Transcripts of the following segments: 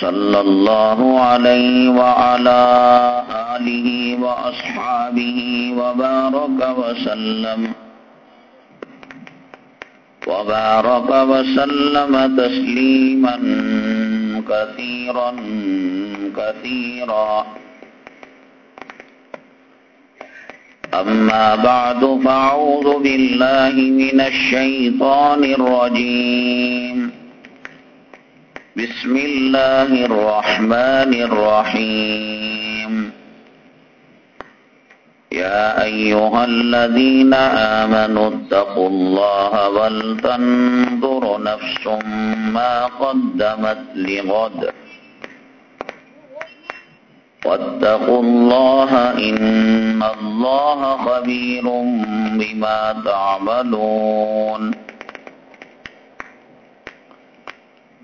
صلى الله عليه وعلى آله وأصحابه وبارك وسلم وبارك وسلم تسليما كثيرا كثيرا. أما بعد فأعوذ بالله من الشيطان الرجيم. بسم الله الرحمن الرحيم. يا أيها الذين آمنوا اتقوا الله ولتنظر نفس ما قدمت لغد. واتقوا الله إن الله خبير بما تعملون.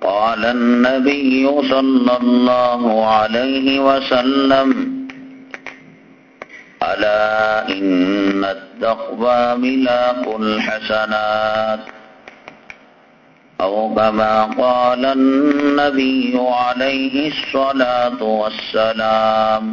قال النبي صلى الله عليه وسلم ألا إن التقوى ملاك الحسنات. أو كما قال النبي عليه الصلاة والسلام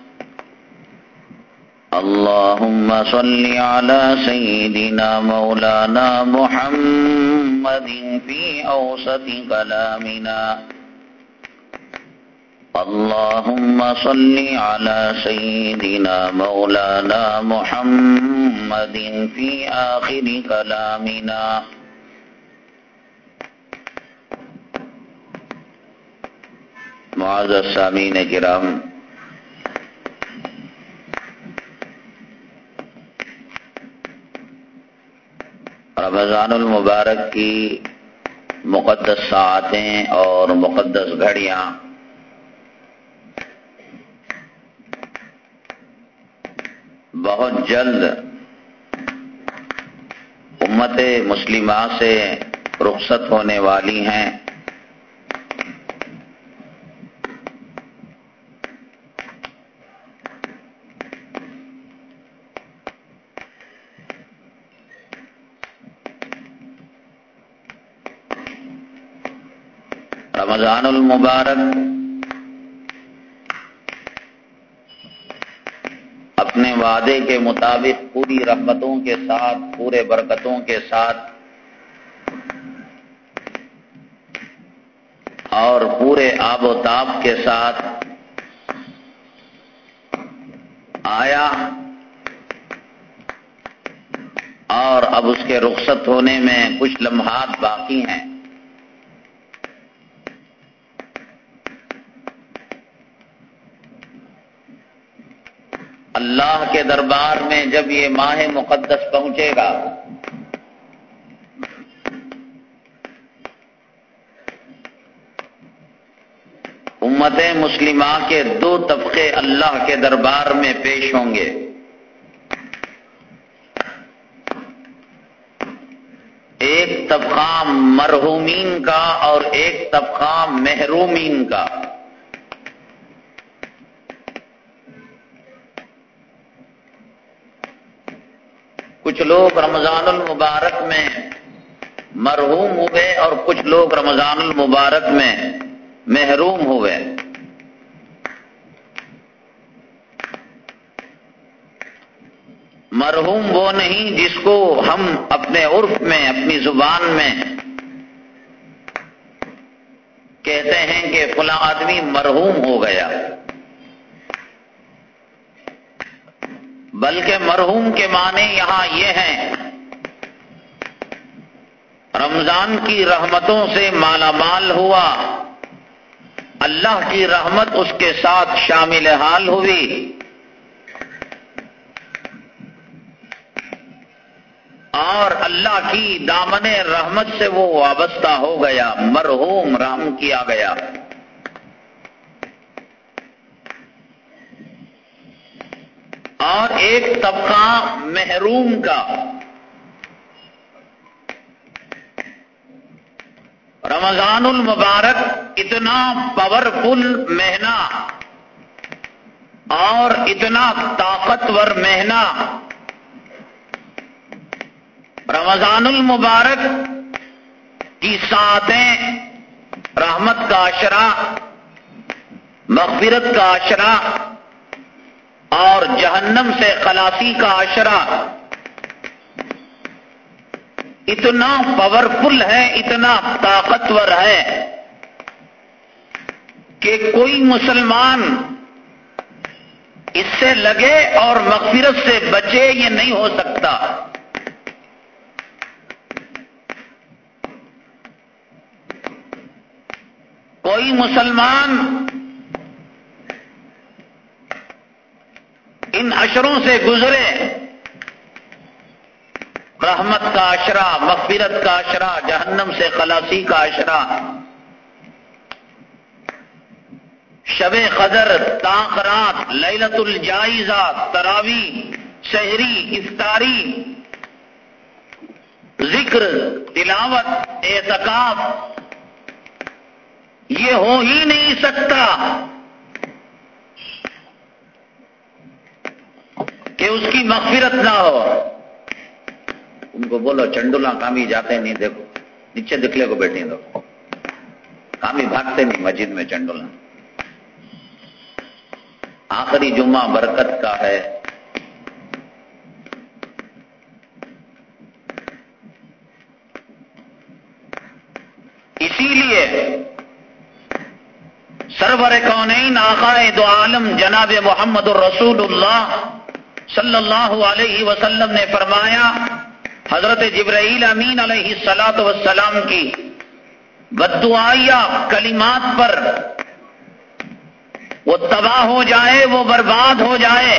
اللهم صل على سيدنا مولانا محمد في أوسط كلامنا. اللهم صل على سيدنا مولانا محمد في آخر كلامنا. معاذ السامين کرام رمضان المبارک کی مقدس ساعتیں اور مقدس گھڑیاں۔ بہت جلد امت مسلمہ سے رخصت ہونے والی ہیں۔ رمضان المبارک اپنے وعدے کے مطابق پوری رحمتوں کے ساتھ، پورے برکتوں کے ساتھ اور پورے آب و تاب کے ساتھ آیا اور اب اس کے رخصت ہونے میں کچھ لمحات باقی ہیں اللہ کے دربار میں جب یہ ماہ مقدس پہنچے گا۔ امت مسلمہ کے دو طبقے اللہ کے دربار میں پیش ہوں گے۔ ایک طبقہ مرحومین کا اور ایک طبقہ محرومین کا۔ کچھ لوگ رمضان المبارک میں مرحوم ہوئے اور کچھ لوگ رمضان المبارک میں محروم ہوئے۔ مرحوم وہ نہیں جس کو ہم اپنے عرف میں، اپنی زبان میں کہتے ہیں کہ فلاں آدمی مرحوم ہو گیا۔ بلکہ مرحوم کے معنی یہاں یہ ہیں۔ رمضان کی رحمتوں سے مالا مال ہوا۔ اللہ کی رحمت اس کے ساتھ شامل حال ہوئی۔ اور اللہ کی دامن رحمت سے وہ وابستہ ہو گیا، مرحوم رام کیا گیا۔ اور ایک طبقہ محروم کا۔ رمضان المبارک اتنا پاورفل مہینہ اور اتنا طاقتور مہینہ۔ رمضان المبارک کی ساتیں رحمت کا اشرا مغفرت کا اشرا اور جہنم سے خلاصی کا اشرا اتنا پاورفل ہے، اتنا طاقتور ہے کہ کوئی مسلمان اس سے لگے اور مغفرت سے بچے یہ نہیں ہو سکتا۔ کوئی مسلمان ان اشروں سے گزرے۔ رحمت کا اشرا، مغفرت کا اشرا، جہنم سے خلاصی کا اشرا۔ شب قدر تاخرات للت الجائزہ، تراوی، شہری، افطاری۔ ذکر، تلاوت، اعتکاف۔ یہ ہو ہی نہیں سکتا۔ کہ اس کی مغفرت نہ ہو۔ ان کو بولو چنڈولا کامی جاتے نہیں، دیکھو، نیچے دکھلے کو بیٹھیں دو۔ کامی بھاگتے نہیں مسجد میں چنڈولا آخری جمعہ برکت کا ہے۔ اسی لیے سرور کونین آقائے دو عالم جناب محمد الرسول اللہ صلی اللہ علیہ وسلم نے فرمایا، حضرت جبرائیل امین علیہ السلاط وسلام کی بدعائیا کلمات پر وہ تباہ ہو جائے، وہ برباد ہو جائے،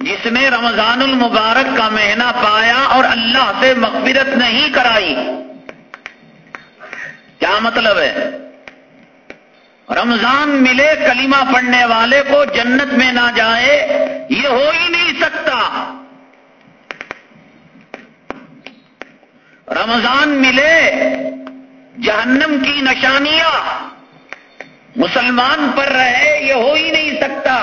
جس نے رمضان المبارک کا مہینہ پایا اور اللہ سے مغفرت نہیں کرائی۔ کیا مطلب ہے؟ رمضان ملے کلمہ پڑھنے والے کو جنت میں نہ جائے، یہ ہو ہی نہیں سکتا۔ رمضان ملے، جہنم کی نشانیاں مسلمان پر رہے، یہ ہو ہی نہیں سکتا۔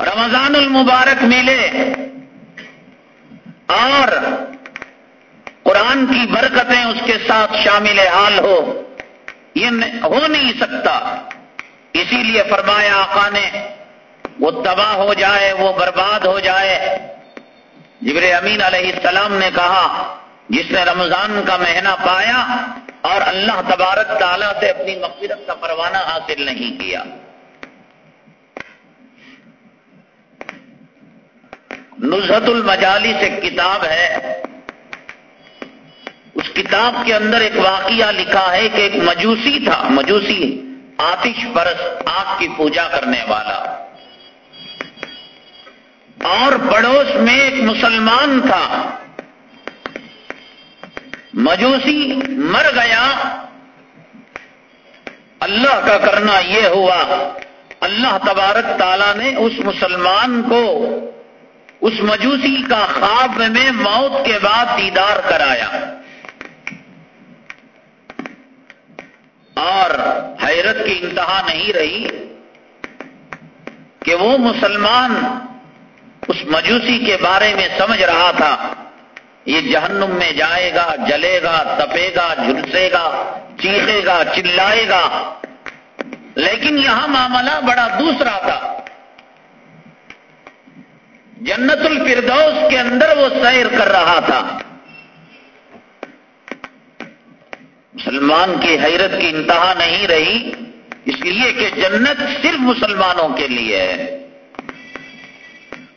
رمضان المبارک ملے اور قرآن کی برکتیں اس کے ساتھ شامل حال ہو، یہ ہو نہیں سکتا۔ اسی لیے فرمایا آقا نے، وہ تباہ ہو جائے، وہ برباد ہو جائے۔ جبر امین علیہ السلام نے کہا، جس نے رمضان کا مہینہ پایا اور اللہ تبارک تعالیٰ سے اپنی مغفرت کا پروانہ حاصل نہیں کیا۔ نزہت المجالی سے کتاب ہے اس کتاب کے اندر ایک واقعہ لکھا ہے کہ ایک مجوسی تھا، مجوسی، آتش پرس آگ کی پوجا کرنے والا۔ اور پڑوس میں ایک مسلمان تھا۔ مجوسی مر گیا۔ اللہ کا کرنا یہ ہوا۔ اللہ تبارک تعالیٰ نے اس مسلمان کو اس مجوسی کا خواب میں موت کے بعد دیدار کرایا۔ اور حیرت کی انتہا نہیں رہی کہ وہ مسلمان اس مجوسی کے بارے میں سمجھ رہا تھا، یہ جہنم میں جائے گا، جلے گا، تپے گا، جھلسے گا، چیخے گا، چلائے گا۔ لیکن یہاں معاملہ بڑا دوسرا تھا۔ جنت الفردوس کے اندر وہ سیر کر رہا تھا۔ مسلمان کی حیرت کی انتہا نہیں رہی، اس لیے کہ جنت صرف مسلمانوں کے لیے ہے۔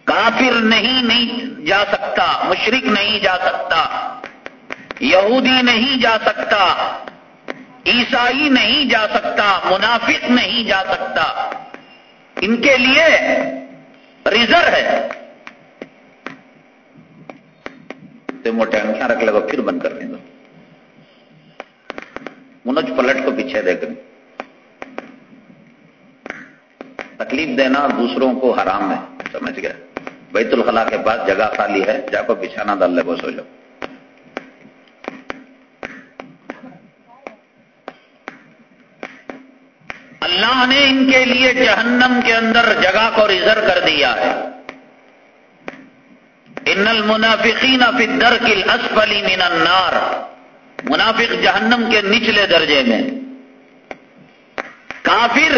کافر نہیں نہیں جا سکتا مشرق نہیں جا سکتا، یہودی نہیں جا سکتا، عیسائی نہیں جا سکتا، منافق نہیں جا سکتا۔ ان کے لیے ریزر ہے۔ موٹے انکھیاں رکھ لگا پھر بند کر دیں گا منوج پلٹ کو پیچھے دیکھ رہے تکلیف دینا دوسروں کو حرام ہے، سمجھ گیا؟ بیت الخلا کے پاس جگہ خالی ہے، جا کو بچھانا ڈال لے وہ سو جاؤ۔ اللہ نے ان کے لیے جہنم کے اندر جگہ کو ریزرو کر دیا ہے۔ ان المنافقین فی الدرک الاسفل من النار۔ منافق جہنم کے نچلے درجے میں، کافر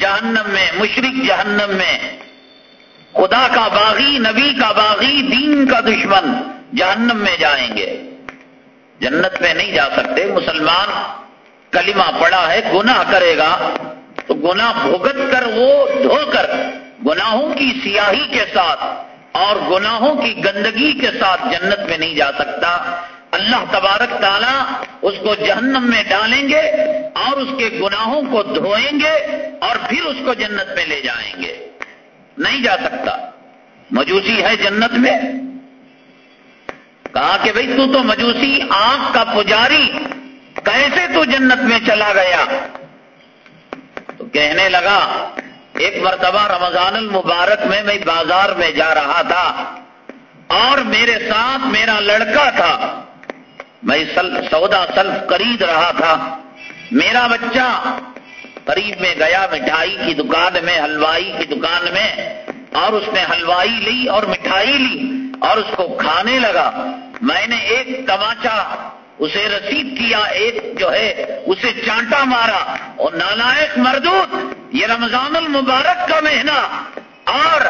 جہنم میں مشرق جہنم میں، خدا کا باغی، نبی کا باغی، دین کا دشمن جہنم میں جائیں گے۔ جنت میں نہیں جا سکتے۔ مسلمان کلمہ پڑا ہے، گناہ کرے گا۔ تو گناہ بھگت کر، وہ دھو کر، گناہوں کی سیاہی کے ساتھ اور گناہوں کی گندگی کے ساتھ جنت میں نہیں جا سکتا۔ اللہ تبارک تعالیٰ اس کو جہنم میں ڈالیں گے اور اس کے گناہوں کو دھوئیں گے اور پھر اس کو جنت میں لے جائیں گے۔ نہیں جا سکتا۔ مجوسی ہے جنت میں۔ کہا کہ بھئی تو تو مجوسی آنکھ کا پجاری کیسے تو جنت میں چلا گیا؟ تو کہنے لگا، ایک مرتبہ رمضان المبارک میں میں بازار میں جا رہا تھا اور میرے ساتھ میرا لڑکا تھا۔ میں سودا سلف خرید رہا تھا۔ میرا بچہ قریب میں گیا، مٹھائی کی دکان میں ہلوائی کی دکان میں، اور اس نے ہلوائی لی اور مٹھائی لی اور اس کو کھانے لگا۔ میں نے ایک تماچا اسے رسید کیا، ایک جو ہے اسے چانٹا مارا اور نالائق مردود، یہ رمضان المبارک کا مہینہ۔ اور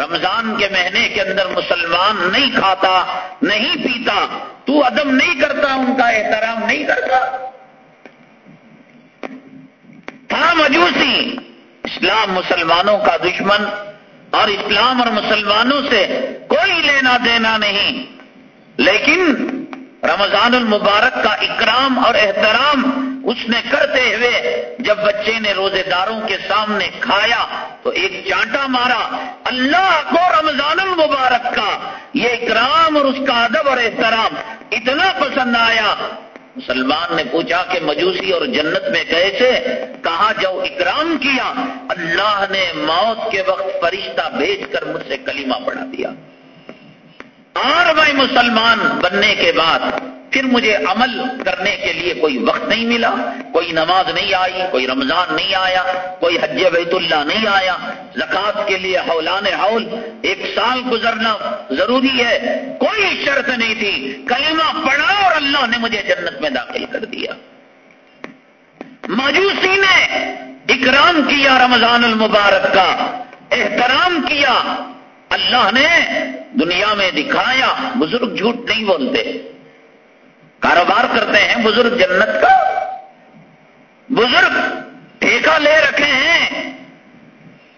رمضان کے مہینے کے اندر مسلمان نہیں کھاتا، نہیں پیتا۔ تو ادب نہیں کرتا، ان کا احترام نہیں کرتا۔ تھا مجوسی، اسلام مسلمانوں کا دشمن اور اسلام اور مسلمانوں سے کوئی لینا دینا نہیں۔ لیکن رمضان المبارک کا اکرام اور احترام اس نے کرتے ہوئے جب بچے نے روزے داروں کے سامنے کھایا تو ایک چانٹا مارا۔ اللہ کو رمضان المبارک کا یہ اکرام اور اس کا ادب اور احترام اتنا پسند آیا۔ مسلمان نے پوچھا کہ مجوسی اور جنت میں کیسے؟ کہا جو اکرام کیا، اللہ نے موت کے وقت فرشتہ بھیج کر مجھ سے کلمہ پڑھا دیا۔ اور میں مسلمان بننے کے بعد پھر مجھے عمل کرنے کے لیے کوئی وقت نہیں ملا، کوئی نماز نہیں آئی، کوئی رمضان نہیں آیا، کوئی حج بیت اللہ نہیں آیا۔ زکات کے لیے حولان حول ایک سال گزرنا ضروری ہے، کوئی شرط نہیں تھی۔ کلمہ پڑھا اور اللہ نے مجھے جنت میں داخل کر دیا۔ ماجوسی نے اکرام کیا رمضان المبارک کا، احترام کیا۔ اللہ نے دنیا میں دکھایا، بزرگ جھوٹ نہیں بولتے۔ کاروبار کرتے ہیں بزرگ جنت کا۔ بزرگ ٹھیکہ لے رکھے ہیں۔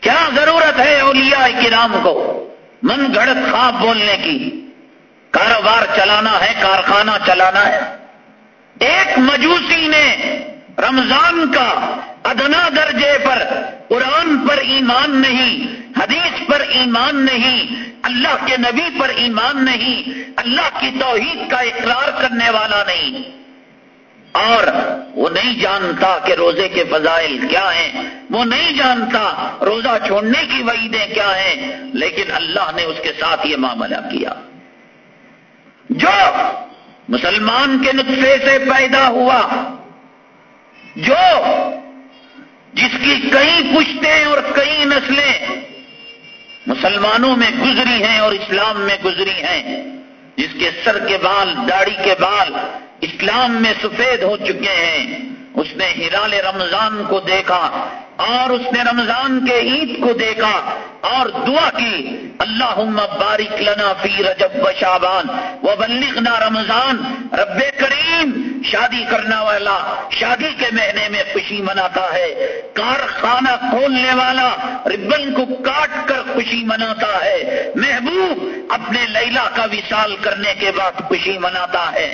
کیا ضرورت ہے اولیاء کرام کو من گھڑت خواب بولنے کی؟ کاروبار چلانا ہے، کارخانہ چلانا ہے۔ ایک مجوسی نے رمضان کا ادنا درجے پر، قرآن پر ایمان نہیں، حدیث پر ایمان نہیں، اللہ کے نبی پر ایمان نہیں، اللہ کی توحید کا اقرار کرنے والا نہیں۔ اور وہ نہیں جانتا کہ روزے کے فضائل کیا ہیں، وہ نہیں جانتا روزہ چھوڑنے کی وعیدیں کیا ہیں، لیکن اللہ نے اس کے ساتھ یہ معاملہ کیا۔ جو مسلمان کے نطفے سے پیدا ہوا، جو جس کی کئی پشتیں اور کئی نسلیں مسلمانوں میں گزری ہیں اور اسلام میں گزری ہیں، جس کے سر کے بال، داڑھی کے بال اسلام میں سفید ہو چکے ہیں۔ اس نے ہلال رمضان کو دیکھا اور اس نے رمضان کے عید کو دیکھا اور دعا کی اللہ بارک لنا فی رجب و شابان و رمضان. رب کریم، شادی کرنا والا، شادی کے مہینے میں خوشی مناتا ہے، کارخانہ کھولنے والا ربن کو کاٹ کر خوشی مناتا ہے، محبوب اپنے لیلا کا وصال کرنے کے بعد خوشی مناتا ہے۔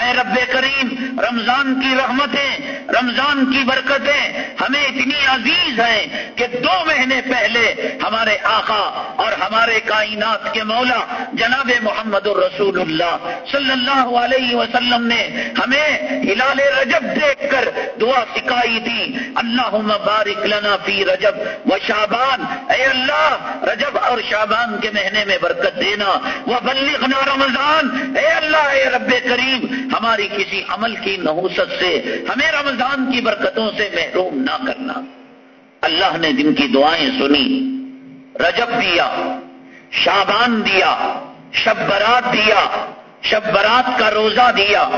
اے رب کریم، رمضان کی رحمتیں، رمضان کی برکتیں ہمیں اتنی عزیز ہیں کہ دو مہینے پہلے ہمارے آقا اور ہمارے کائنات کے مولا جناب محمد الرسول اللہ صلی اللہ علیہ وسلم نے ہمیں ہلال رجب دیکھ کر دعا سکھائی تھی اللہ بارک لنا فی رجب و شابان اے اللہ، رجب اور شابان کے مہینے میں برکت دینا۔ وہ بلغنا رمضان۔ اے اللہ، اے رب کریم، ہماری کسی عمل کی نحوست سے، ہمیں رمضان کی برکتوں سے محروم نہ کرنا۔ اللہ نے جن کی دعائیں سنی، رجب دیا۔ شابان دیا شب برات دیا شب برات کا روزہ دیا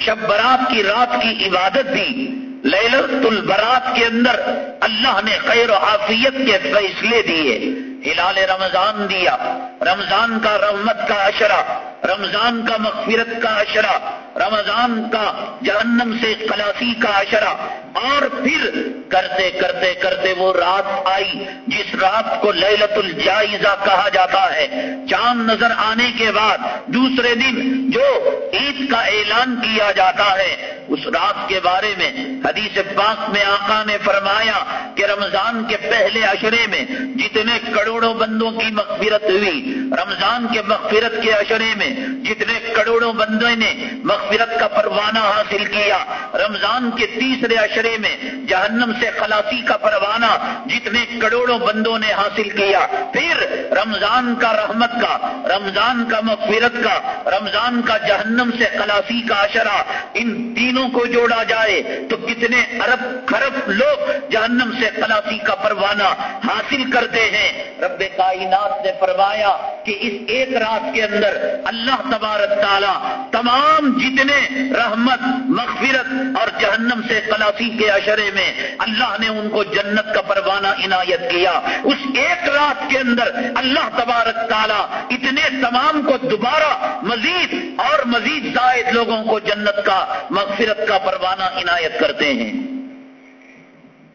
شب برات کی رات کی عبادت دی۔ للت البرات کے اندر اللہ نے خیر و عافیت کے فیصلے دیے۔ ہلال رمضان دیا۔ رمضان کا رحمت کا اشرا رمضان کا مغفرت کا اشرا رمضان کا جہنم سے خلاصی کا اشرا اور پھر کرتے کرتے کرتے وہ رات آئی، جس رات کو لیلت الجائزہ کہا جاتا ہے۔ چاند نظر آنے کے بعد دوسرے دن جو عید کا اعلان کیا جاتا ہے، اس رات کے بارے میں حدیث پاک میں آقا نے فرمایا کہ رمضان کے پہلے اشرے میں جتنے کروڑ کروڑوں بندوں کی مغفرت ہوئی۔ رمضان کے مغفرت کے اشرے میں جتنے کروڑوں بندوں نے مغفرت کا پروانہ حاصل کیا، رمضان کے تیسرے اشرے میں جہنم سے خلاصی کا پروانہ جتنے کروڑوں بندوں نے حاصل کیا۔ پھر رمضان کا رحمت کا، رمضان کا مغفرت کا، رمضان کا جہنم سے خلاصی کا اشرا ان تینوں کو جوڑا جائے تو کتنے ارب خرب لوگ جہنم سے خلاصی کا پروانہ حاصل کرتے ہیں۔ رب کائنات نے فرمایا کہ اس ایک رات کے اندر اللہ تبارک تعالی تمام جتنے رحمت، مغفرت اور جہنم سے خلاصی کے اشرے میں اللہ نے ان کو جنت کا پروانہ عنایت کیا۔ اس ایک رات کے اندر اللہ تبارک تعالی اتنے تمام کو دوبارہ مزید اور مزید زائد لوگوں کو جنت کا، مغفرت کا پروانہ عنایت کرتے ہیں۔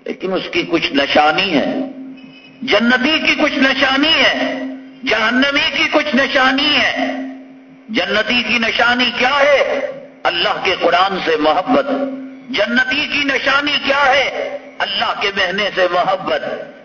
لیکن اس کی کچھ نشانی ہے۔ جنتی کی کچھ نشانی ہے، جہنمی کی کچھ نشانی ہے۔ جنتی کی نشانی کیا ہے؟ اللہ کے قرآن سے محبت۔ جنتی کی نشانی کیا ہے؟ اللہ کے بہنے سے محبت۔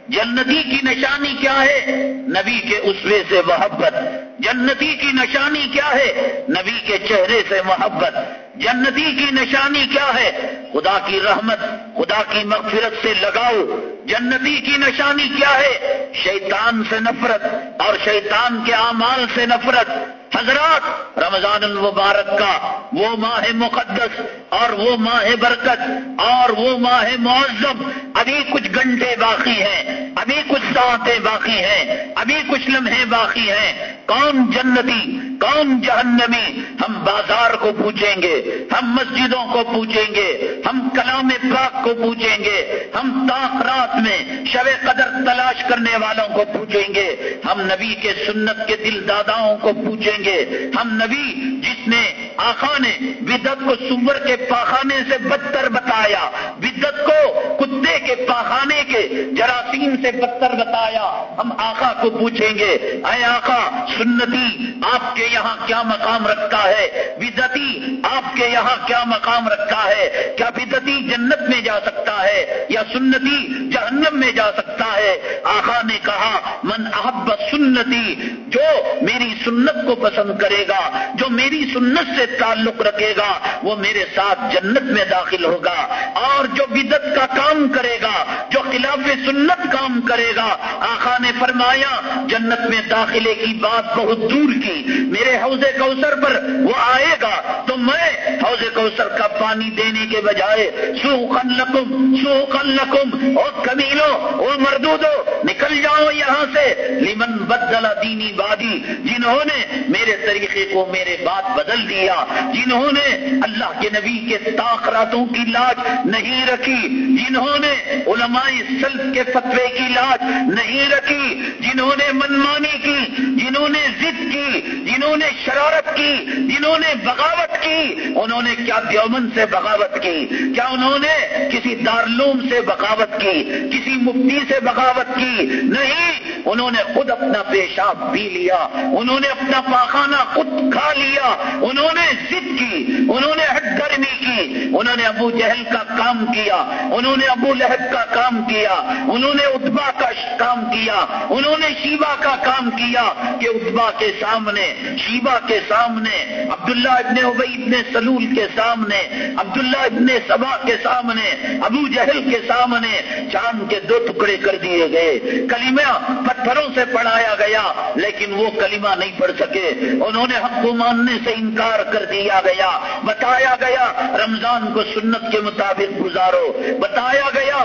جنتی کی نشانی کیا ہے؟ نبی کے اسوے سے محبت۔ جنتی کی نشانی کیا ہے؟ نبی کے چہرے سے محبت۔ جنتی کی نشانی کیا ہے؟ خدا کی رحمت، خدا کی مغفرت سے لگاؤ۔ جنتی کی نشانی کیا ہے؟ شیطان سے نفرت اور شیطان کے اعمال سے نفرت۔ حضرات، رمضان المبارک کا وہ ماہ مقدس اور وہ ماہ برکت اور وہ ماہ معذب ابھی کچھ گھنٹے باقی ہیں، ابھی کچھ ساتیں باقی ہیں، ابھی کچھ لمحے باقی ہیں۔ کون جنتی، کون جہنمی؟ ہم بازار کو پوچھیں گے، ہم مسجدوں کو پوچھیں گے، ہم کلام پاک کو پوچھیں گے، ہم تاخرات میں شب قدر تلاش کرنے والوں کو پوچھیں گے، ہم نبی کے سنت کے دل داداؤں کو پوچھیں گے، ہم نبی جس نے آخا نے بدت کو سور کے پاخانے سے بدتر بتایا بدت کو کتے کے پاخانے کے جراثیم سے بدتر بتایا، ہم آخا کو پوچھیں گے، اے آخا سنتی آپ کے یہاں کیا مقام رکھتا ہے؟ بدتی آپ کے یہاں کیا مقام رکھا ہے؟ کیا بدتی جنت میں جا سکتا ہے؟ یا سنتی جہنم میں جا سکتا ہے؟ آخا نے کہا، من احب سنتی، جو میری سنت کو پسند کرے گا، جو میری سنت سے تعلق رکھے گا، وہ میرے ساتھ جنت میں داخل ہوگا۔ اور جو بدت کا کام کرے گا، جو خلاف سنت کام کرے گا آخا نے فرمایا، جنت میں داخلے کی بات بہت دور کی، میرے حوض کوثر پر وہ آئے گا۔ تو میں حوض کوثر کا پانی دینے کے بجائے سو لکم سو لکم اور کمیلو وہ مردودو، نکل جاؤ یہاں سے۔ لمن بدلا دینی بادی جنہوں نے میرے طریقے کو میرے بات بدل دیا، جنہوں نے اللہ کے نبی کے تاخراتوں کی لاج نہیں رکھی، جنہوں نے علماء سلف کے فتوے کی لاج نہیں رکھی، جنہوں نے منمانی کی، جنہوں نے ضد کی، جنہوں نے شرارت کی، جنہوں نے بغاوت کی، انہوں نے کیا دیومن سے بغاوت کی، کیا انہوں نے کسی دارلوم سے بغاوت کی، کسی مفتی سے بغاوت کی؟ نہیں، انہوں نے خود اپنا پیشاب پی لیا، انہوں نے اپنا پاخانہ خود کھا لیا، انہوں نے ضد کی، انہوں نے ہٹ گرمی کی انہوں نے ابو جہل کا کام کیا، انہوں نے ابو لہب کا کام کیا، انہوں نے ادبا کا کام کیا، انہوں نے شیبا کا کام کیا کہ ادبا کے سامنے شیبا کے سامنے، عبداللہ ابن ابئی ابن سلول کے سامنے، عبداللہ ابن سبا کے سامنے، ابو جہل کے سامنے چاند کے دو ٹکڑے کر دیے گئے۔ کلیمہ پتھروں سے پڑھایا گیا، لیکن وہ کلمہ نہیں پڑھ سکے۔ انہوں نے حق کو ماننے سے انکار کر دیا گیا، بتایا گیا رمضان کو سنت کے مطابق گزارو۔ بتایا گیا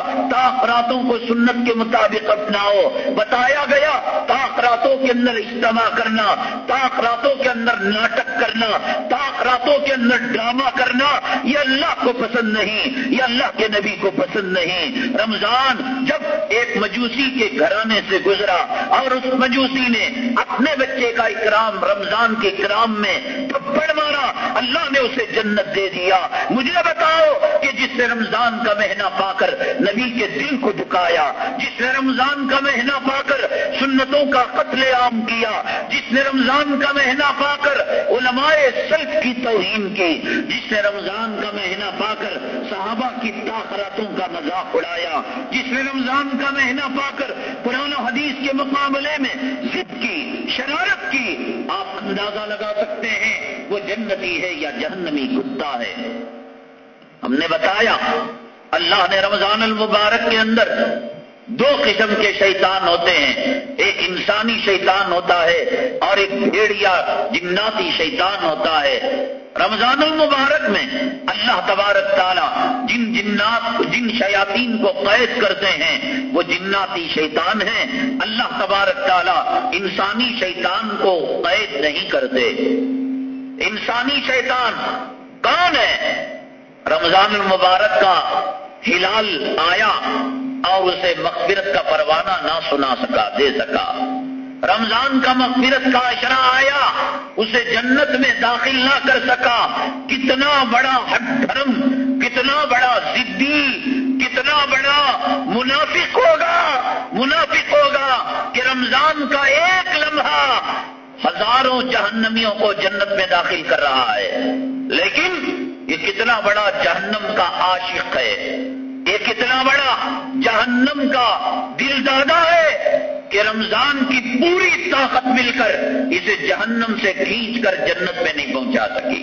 راتوں کو سنت کے مطابق اپناؤ۔ بتایا گیا راتوں کے اندر اجتماع کرنا۔ راتوں کے اندر ناٹک کرنا۔ راتوں کے اندر ڈرامہ کرنا۔ یہ اللہ کو پسند نہیں، یہ اللہ کے نبی کو پسند نہیں۔ رمضان جب ایک مجوسی کے گھرانے سے گزرا اور اس مجوسی نے اپنے بچے کا اکرام رمضان کے اکرام میں تھپڑ مارا، اللہ نے اسے جنت دے دیا۔ مجھے بتاؤ کہ جس نے رمضان کا مہینہ پا کر نبی کے دل کو دکایا جس نے رمضان کا مہینہ پا کر سنتوں کا قتل عام کیا، جس نے رمضان کا مہینہ پا کر علماء سلف کی توہین کی، جس نے رمضان کا مہینہ پا کر صحابہ کی تاخراتوں کا مذاق اڑایا، جس نے رمضان کا مہینہ پا کر قرآن و حدیث کے مقابلے میں ضد کی، شرارت کی، آپ اندازہ لگا سکتے ہیں وہ جنتی ہے یا جہنمی کتا ہے۔ ہم نے بتایا، اللہ نے رمضان المبارک کے اندر دو قسم کے شیطان ہوتے ہیں۔ ایک انسانی شیطان ہوتا ہے اور ایک بھیڑیا جناتی شیطان ہوتا ہے۔ رمضان المبارک میں اللہ تبارک تعالیٰ جن جنات، جن شیاطین کو قید کرتے ہیں، وہ جناتی شیطان ہیں۔ اللہ تبارک تعالیٰ انسانی شیطان کو قید نہیں کرتے۔ انسانی شیطان کون ہے؟ رمضان المبارک کا ہلال آیا اور اسے مغفرت کا پروانہ نہ سنا سکا، دے سکا۔ رمضان کا مغفرت کا اشرا آیا، اسے جنت میں داخل نہ کر سکا۔ کتنا بڑا ہٹ دھرم، کتنا بڑا ضدی کتنا بڑا منافق ہوگا۔ منافق ہوگا کہ رمضان کا ایک لمحہ ہزاروں جہنمیوں کو جنت میں داخل کر رہا ہے۔ لیکن یہ کتنا بڑا جہنم کا عاشق ہے یہ کتنا بڑا جہنم کا دل دادا ہے کہ رمضان کی پوری طاقت مل کر اسے جہنم سے کھینچ کر جنت میں نہیں پہنچا سکی۔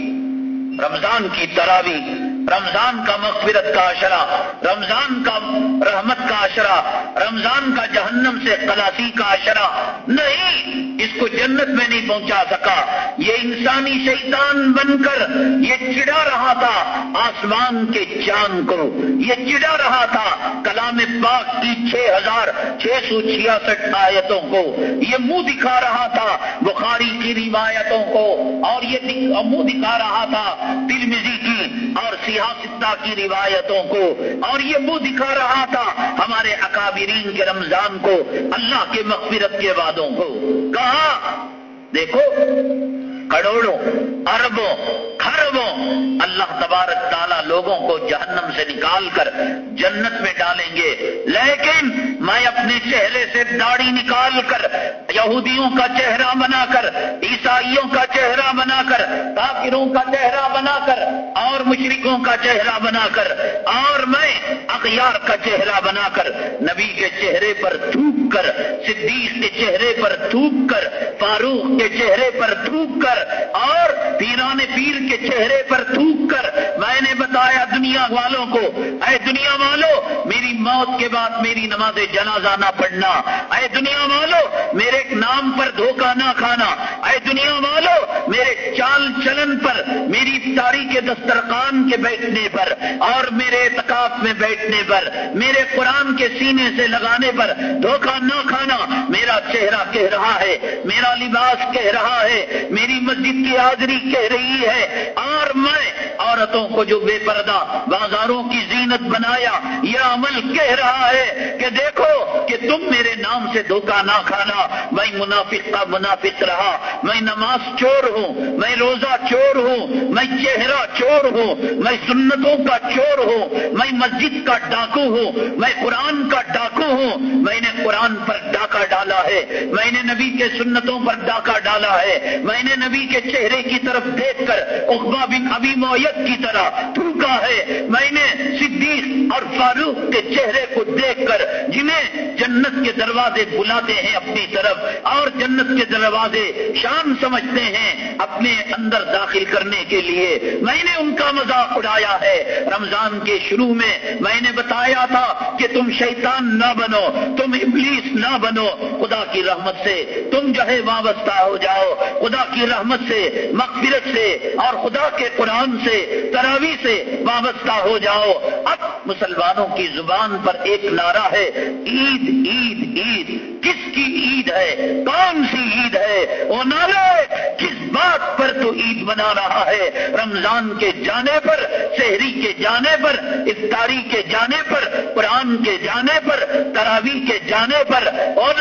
رمضان کی تراوی رمضان کا مغفرت کا اشرا رمضان کا رحمت کا اشرا رمضان کا جہنم سے کلاسی کا اشرا نہیں، اس کو جنت میں نہیں پہنچا سکا۔ یہ انسانی شیطان بن کر یہ چڑا رہا تھا۔ آسمان کے چاند کو یہ چڑا رہا تھا۔ کلام پاک کی چھ ہزار چھ سو چھیاسٹھ آیتوں کو یہ منہ دکھا رہا تھا۔ بخاری کی روایتوں کو اور یہ منہ دکھا رہا تھا۔ ترمزی کی اور سیاستہ کی روایتوں کو۔ اور یہ منہ دکھا رہا تھا ہمارے اکابرین کے رمضان کو، اللہ کے مغفرت کے وعدوں کو۔ کہا، دیکھو کروڑوں، اربوں خربوں اللہ تبارک تعالیٰ لوگوں کو جہنم سے نکال کر جنت میں ڈالیں گے۔ لیکن میں اپنے چہرے سے داڑھی نکال کر، یہودیوں کا چہرہ بنا کر، عیسائیوں کا چہرہ بنا کر، کافروں کا چہرہ بنا کر، اور مشرقوں کا چہرہ بنا کر، اور میں اغیار کا چہرہ بنا کر، نبی کے چہرے پر تھوک کر، صدیق کے چہرے پر تھوک کر، فاروق کے چہرے پر تھوک کر اور پیران پیر کے چہرے پر تھوک کر میں نے بتایا دنیا والوں کو، اے دنیا والوں میری موت کے بعد میری نماز جنازہ نہ پڑھنا۔ اے دنیا والوں میرے نام پر دھوکہ نہ کھانا۔ اے دنیا والوں میرے چال چلن پر، میری تاری کے دسترخان کے بیٹھنے پر اور میرے اعتکاف میں بیٹھنے پر، میرے قرآن کے سینے سے لگانے پر دھوکہ نہ کھانا۔ میرا چہرہ کہہ رہا ہے، میرا لباس کہہ رہا ہے، میری مسجد کی حاضری کہہ رہی ہے اور میں عورتوں کو جو بے پردہ بازاروں کی زینت بنایا، یہ عمل کہہ رہا ہے کہ دیکھو کہ تم میرے نام سے دھوکہ نہ کھانا، میں منافق کا منافق رہا، میں نماز چور ہوں، میں روزہ چور ہوں، میں چہرہ چور ہوں، میں سنتوں کا چور ہوں، میں مسجد کا ڈاکو ہوں، میں قرآن کا ڈاکو ہوں، میں نے قرآن پر ڈاکہ ڈالا ہے، میں نے نبی کے سنتوں پر ڈاکہ ڈالا ہے، میں نے نبی کے چہرے کی طرف دیکھ کر اقبا بن ابی مویت کی طرح تھوکا ہے۔ میں نے صدیق اور فاروق کے چہرے کو دیکھ کر جنہیں جنت کے دروازے بلاتے ہیں اپنی طرف اور جنت کے دروازے شان سمجھتے ہیں اپنے اندر داخل کرنے کے لیے۔ میں نے ان کا مذاق اڑایا ہے۔ رمضان کے شروع میں میں نے بتایا تھا کہ تم شیطان نہ بنو، تم ابلیس نہ بنو۔ خدا کی رحمت سے تم جو ہے وابستہ ہو جاؤ۔ خدا کی رحمت سے، مغفرت سے اور خدا کے قرآن سے تراوی سے وابستہ ہو جاؤ۔ اب مسلمانوں کی زبان پر ایک نعرہ ہے، عید عید عید۔ کس کی عید ہے؟ کون سی عید ہے؟ وہ نعرہ، کس بات پر تو عید بنا رہا ہے؟ رمضان کے جانے پر، شہری کے جانے پر، افطاری کے جانے پر، قرآن کے جانے پر تراوی کے جانے پر۔ اور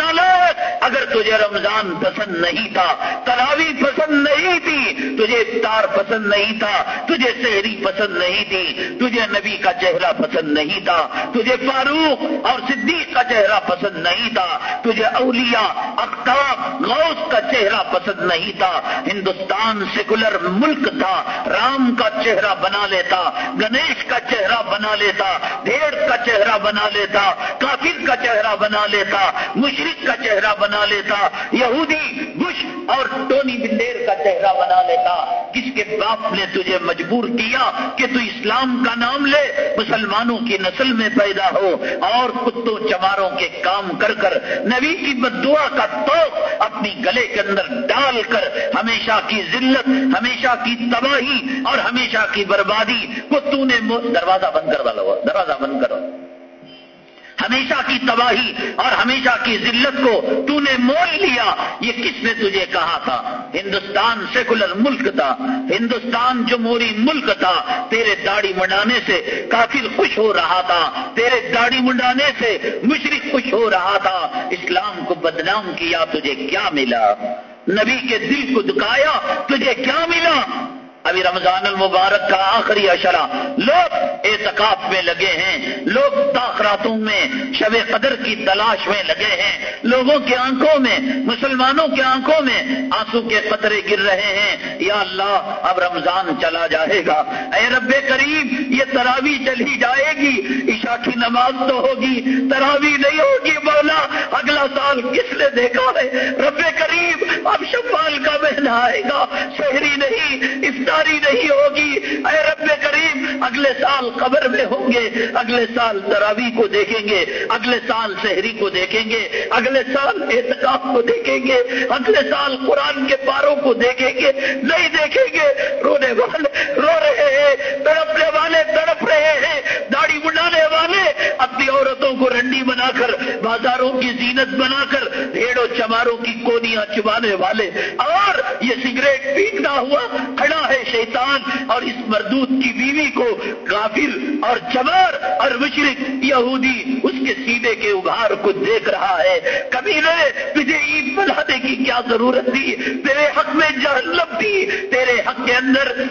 اگر تجھے رمضان پسند نہیں تھا تراوی پسند نہیں تھی. تجھے افطار پسند نہیں تھا. تجھے شہری پسند نہیں تھی. تجھے نبی کا چہرہ پسند نہیں تھا. تجھے فاروق اور صدیق کا چہرہ پسند نہیں تھا. تجھے اولیاء اختاب غوث کا چہرہ پسند نہیں تھا. ہندوستان سیکولر ملک تھا. رام کا چہرہ بنا لیتا. گنیش کا چہرہ بنا لیتا. بھیڑ کا چہرہ بنا لیتا. کافر کا چہرہ بنا لیتا. مشرق کا چہرہ بنا لیتا. یہودی، بش اور ٹونی بندیر کا چہرہ بنا لیتا، کس کے باپ نے تجھے مجبور کیا کہ تو اسلام کا نام لے، مسلمانوں کی نسل میں پیدا ہو، اور کتوں چماروں کے کام کر کر نبی کی بدعا کا تو اپنی گلے کے اندر ڈال کر ہمیشہ کی ذلت، ہمیشہ کی تباہی اور ہمیشہ کی بربادی کو تو نے دروازہ بند کر ڈالا دروازہ بند کرو۔ ہمیشہ کی تباہی اور ہمیشہ کی ذلت کو تو نے مول لیا، یہ کس نے تجھے کہا تھا؟ ہندوستان سیکولر ملک تھا، ہندوستان جمہوری ملک تھا، تیرے داڑھی منڈانے سے کافر خوش ہو رہا تھا، تیرے داڑھی منڈانے سے مشرق خوش ہو رہا تھا۔ اسلام کو بدنام کیا، تجھے کیا ملا؟ نبی کے دل کو دکھایا، تجھے کیا ملا؟ ابھی رمضان المبارک کا آخری اشرا لوگ اعتکاف میں لگے ہیں۔ لوگ تاخراتوں میں، شب قدر کی تلاش میں لگے ہیں۔ لوگوں کے آنکھوں میں، مسلمانوں کے آنکھوں میں آنسو کے قطرے گر رہے ہیں۔ یا اللہ، اب رمضان چلا جائے گا۔ اے رب قریب یہ تراوی چلی جائے گی۔ عشاء کی نماز تو ہوگی تراوی نہیں ہوگی مولا۔ اگلا سال کس نے دیکھا ہے؟ رب قریب اب شفال کا مہینہ آئے گا۔ شہری نہیں اس نہیں ہوگی۔ اے رب کریم، اگلے سال قبر میں ہوں گے، اگلے سال تراوی کو دیکھیں گے، اگلے سال شہری کو دیکھیں گے، اگلے سال احتکاب کو دیکھیں گے، اگلے سال قرآن کے پاروں کو دیکھیں گے، نہیں دیکھیں گے، رونے والے، رو رہے ہیں، تڑپنے والے تڑپ رہے ہیں، داڑھی بڑھانے والے، اپنی عورتوں کو رنڈی بنا کر بازاروں کی زینت بنا کر بھیڑوں چماروں کی کونیاں چبانے والے، اور یہ سگریٹ پیٹنا ہوا، کھڑا ہے شیطان، اور اس مردود کی بیوی کو کافی کافر اور جبر اور مشرق یہودی اس کے سیدھے کے ابھار کو دیکھ رہا ہے۔ کبھی نے تجھے عید بنانے کی کیا ضرورت تھی؟ تیرے حق میں جہنم تھی تیرے حق کے اندر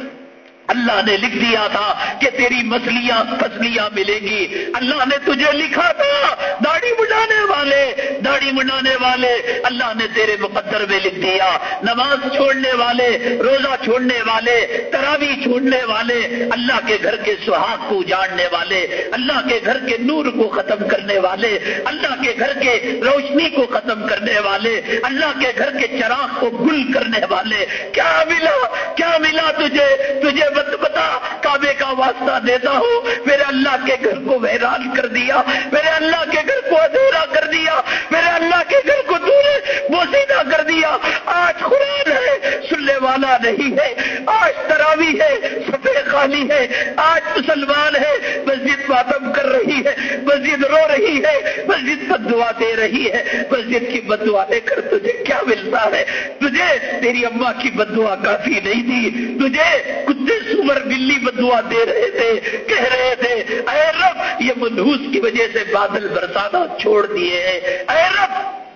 اللہ نے لکھ دیا تھا کہ تیری مسلیاں فصلیاں ملیں گی۔ اللہ نے تجھے لکھا تھا، داڑھی بڑھانے والے، داڑھی بڑھانے والے۔ اللہ نے تیرے مقدر میں لکھ دیا۔ نماز چھوڑنے والے، روزہ چھوڑنے والے تراوی چھوڑنے والے، اللہ کے گھر کے سہاگ کو جاننے والے، اللہ کے گھر کے نور کو ختم کرنے والے، اللہ کے گھر کے روشنی کو ختم کرنے والے، اللہ کے گھر کے چراغ کو گل کرنے والے۔ کیا ملا؟ کیا ملا تجھے؟ تجھے بتا، کعبے کا واسطہ دیتا ہوں۔ میرے اللہ کے گھر کو ویران کر دیا۔ میرے اللہ کے گھر کو ادھورا کر دیا۔ میرے اللہ کے گھر کو دورے بوسیدہ کر دیا۔ آج قرآن ہے، سننے والا نہیں ہے۔ آج تراوی ہے، سفید خالی ہے۔ آج مسلمان ہے، مسجد ماتم کر رہی ہے۔ مسجد رو رہی ہے۔ مسجد بدعا دے رہی ہے۔ مسجد کی بدعا لے کر تجھے کیا ملتا ہے؟ تجھے تیری اماں کی بدعا کافی نہیں تھی۔ تجھے کتے عمر بلی بدعا دے رہے تھے، کہہ رہے تھے، اے رب، یہ منحوس کی وجہ سے بادل برسانا چھوڑ دیے اے رب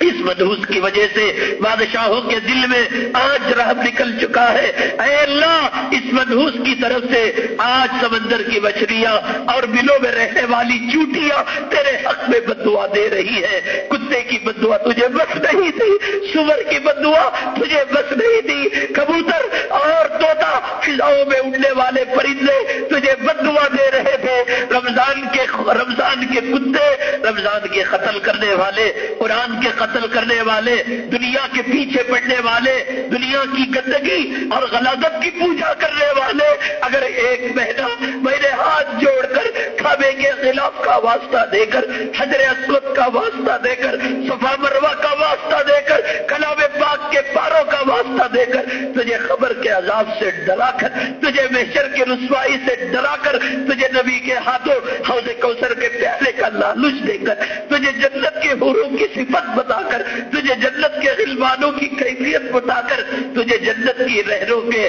اس مدوس کی وجہ سے بادشاہوں کے دل میں آج رحم نکل چکا ہے۔ اے اللہ، اس مدوس کی طرف سے آج سمندر کی مچھلیاں اور بلوں میں رہنے والی چوٹیاں تیرے حق میں بدعا دے رہی ہے کتے کی بدعا تجھے بس نہیں تھی سور کی بدعا تجھے بس نہیں تھی کبوتر اور توتا فضاؤں میں اڑنے والے پرندے تجھے بدعا دے رہے تھے۔ رمضان کے رمضان کے کتے، رمضان کے قتل کرنے والے، قرآن کے قتل قتل کرنے والے، دنیا کے پیچھے پڑنے والے، دنیا کی گندگی اور غلاظت کی پوجا کرنے والے، اگر ایک مہینہ میرے ہاتھ جوڑ کر کھابے کے خلاف کا واسطہ دے کر حضر اسود کا واسطہ دے کر، صفا مروا کا واسطہ دے کر کلاب پاک کے پاروں کا واسطہ دے کر، تجھے خبر کے عذاب سے ڈرا کر، تجھے محشر کی رسوائی سے ڈرا کر، تجھے نبی کے ہاتھوں حوض کوثر کے پیالے کا لالچ دے کر، تجھے جنت کے حروف کی صفت بتا کر تجھے جنت کے غلمانوں کی کیفیت بتا کر تجھے جنت کی رہروں کے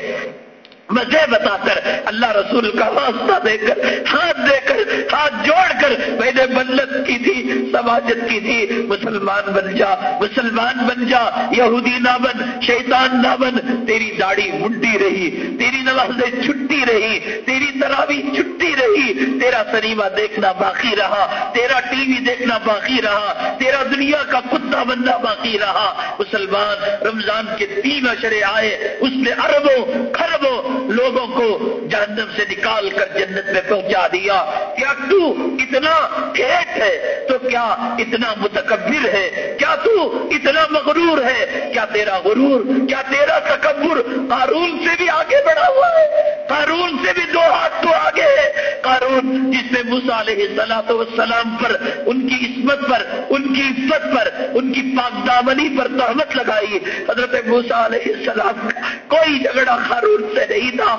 مزے بتا کر اللہ رسول کا واسطہ دے کر، ہاتھ دے کر، ہاتھ جوڑ کر میں نے منت کی تھی، سماجت کی تھی، مسلمان بن جا، مسلمان بن جا، یہودی نہ بن، شیطان نہ بن، تیری داڑھی منڈی رہی، تیری نمازیں چھٹی رہی، تیری تراوی چھٹی رہی، تیرا سنیما دیکھنا باقی رہا، تیرا ٹی وی دیکھنا باقی رہا، تیرا دنیا کا کتا بننا باقی رہا۔ مسلمان رمضان کے تین اشرے آئے، اس نے اربوں خربوں لوگوں کو جہنم سے نکال کر جنت میں پہنچا دیا۔ کیا تو اتنا کھیت ہے؟ تو کیا اتنا متکبر ہے؟ کیا تو اتنا مغرور ہے؟ کیا تیرا غرور، کیا تیرا تکبر قارون سے بھی آگے بڑھا ہوا ہے؟ قارون سے بھی دو ہاتھ تو آگے ہے۔ قارون جس نے مسا علیہ سلاۃ وسلام پر، ان کی عصمت پر، ان کی عزت پر، ان کی پاک دامنی پر تحمت لگائی۔ حضرت موسا علیہ السلام، کوئی جھگڑا قارون سے نہیں۔ تھا۔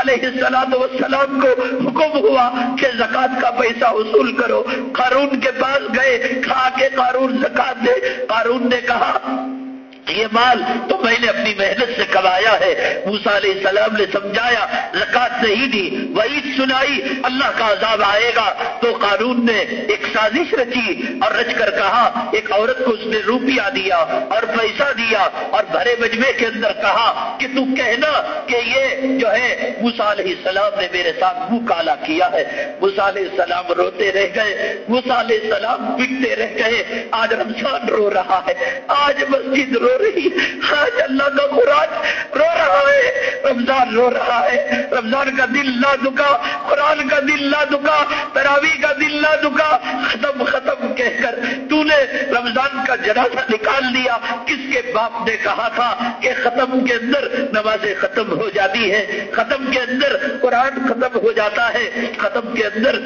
علیہ السلام وسلام کو حکم ہوا کہ زکات کا پیسہ وصول کرو۔ قارون کے پاس گئے، کھا کے قارون زکات دے۔ قارون نے کہا یہ مال تو میں نے اپنی محنت سے کمایا ہے۔ موسا علیہ السلام نے سمجھایا زکات نہیں دی وہی سنائی، اللہ کا عذاب آئے گا۔ تو قانون نے ایک سازش رچی اور رچ کر کہا، ایک عورت کو اس نے روپیہ دیا اور پیسہ دیا اور بھرے مجمے کے اندر کہا کہ تو کہنا کہ یہ جو ہے موسا علیہ السلام نے میرے ساتھ منہ کالا کیا ہے۔ موسا علیہ السلام روتے رہ گئے۔ موسا علیہ السلام پٹتے رہ گئے۔ آج رمضان رو رہا ہے۔ آج مسجد رو رہی آج اللہ کا قرآن رو رہا ہے۔ رمضان رو رہا ہے۔ رمضان کا دل نہ دکا۔ قرآن کا دل نہ دکا۔ تراوی کا دل نہ دکا۔ ختم ختم کہہ کر تو نے رمضان کا جنازہ نکال لیا۔ کس کے باپ نے کہا تھا کہ ختم کے اندر نمازیں ختم ہو جاتی ہے ختم کے اندر قرآن ختم ہو جاتا ہے۔ ختم کے اندر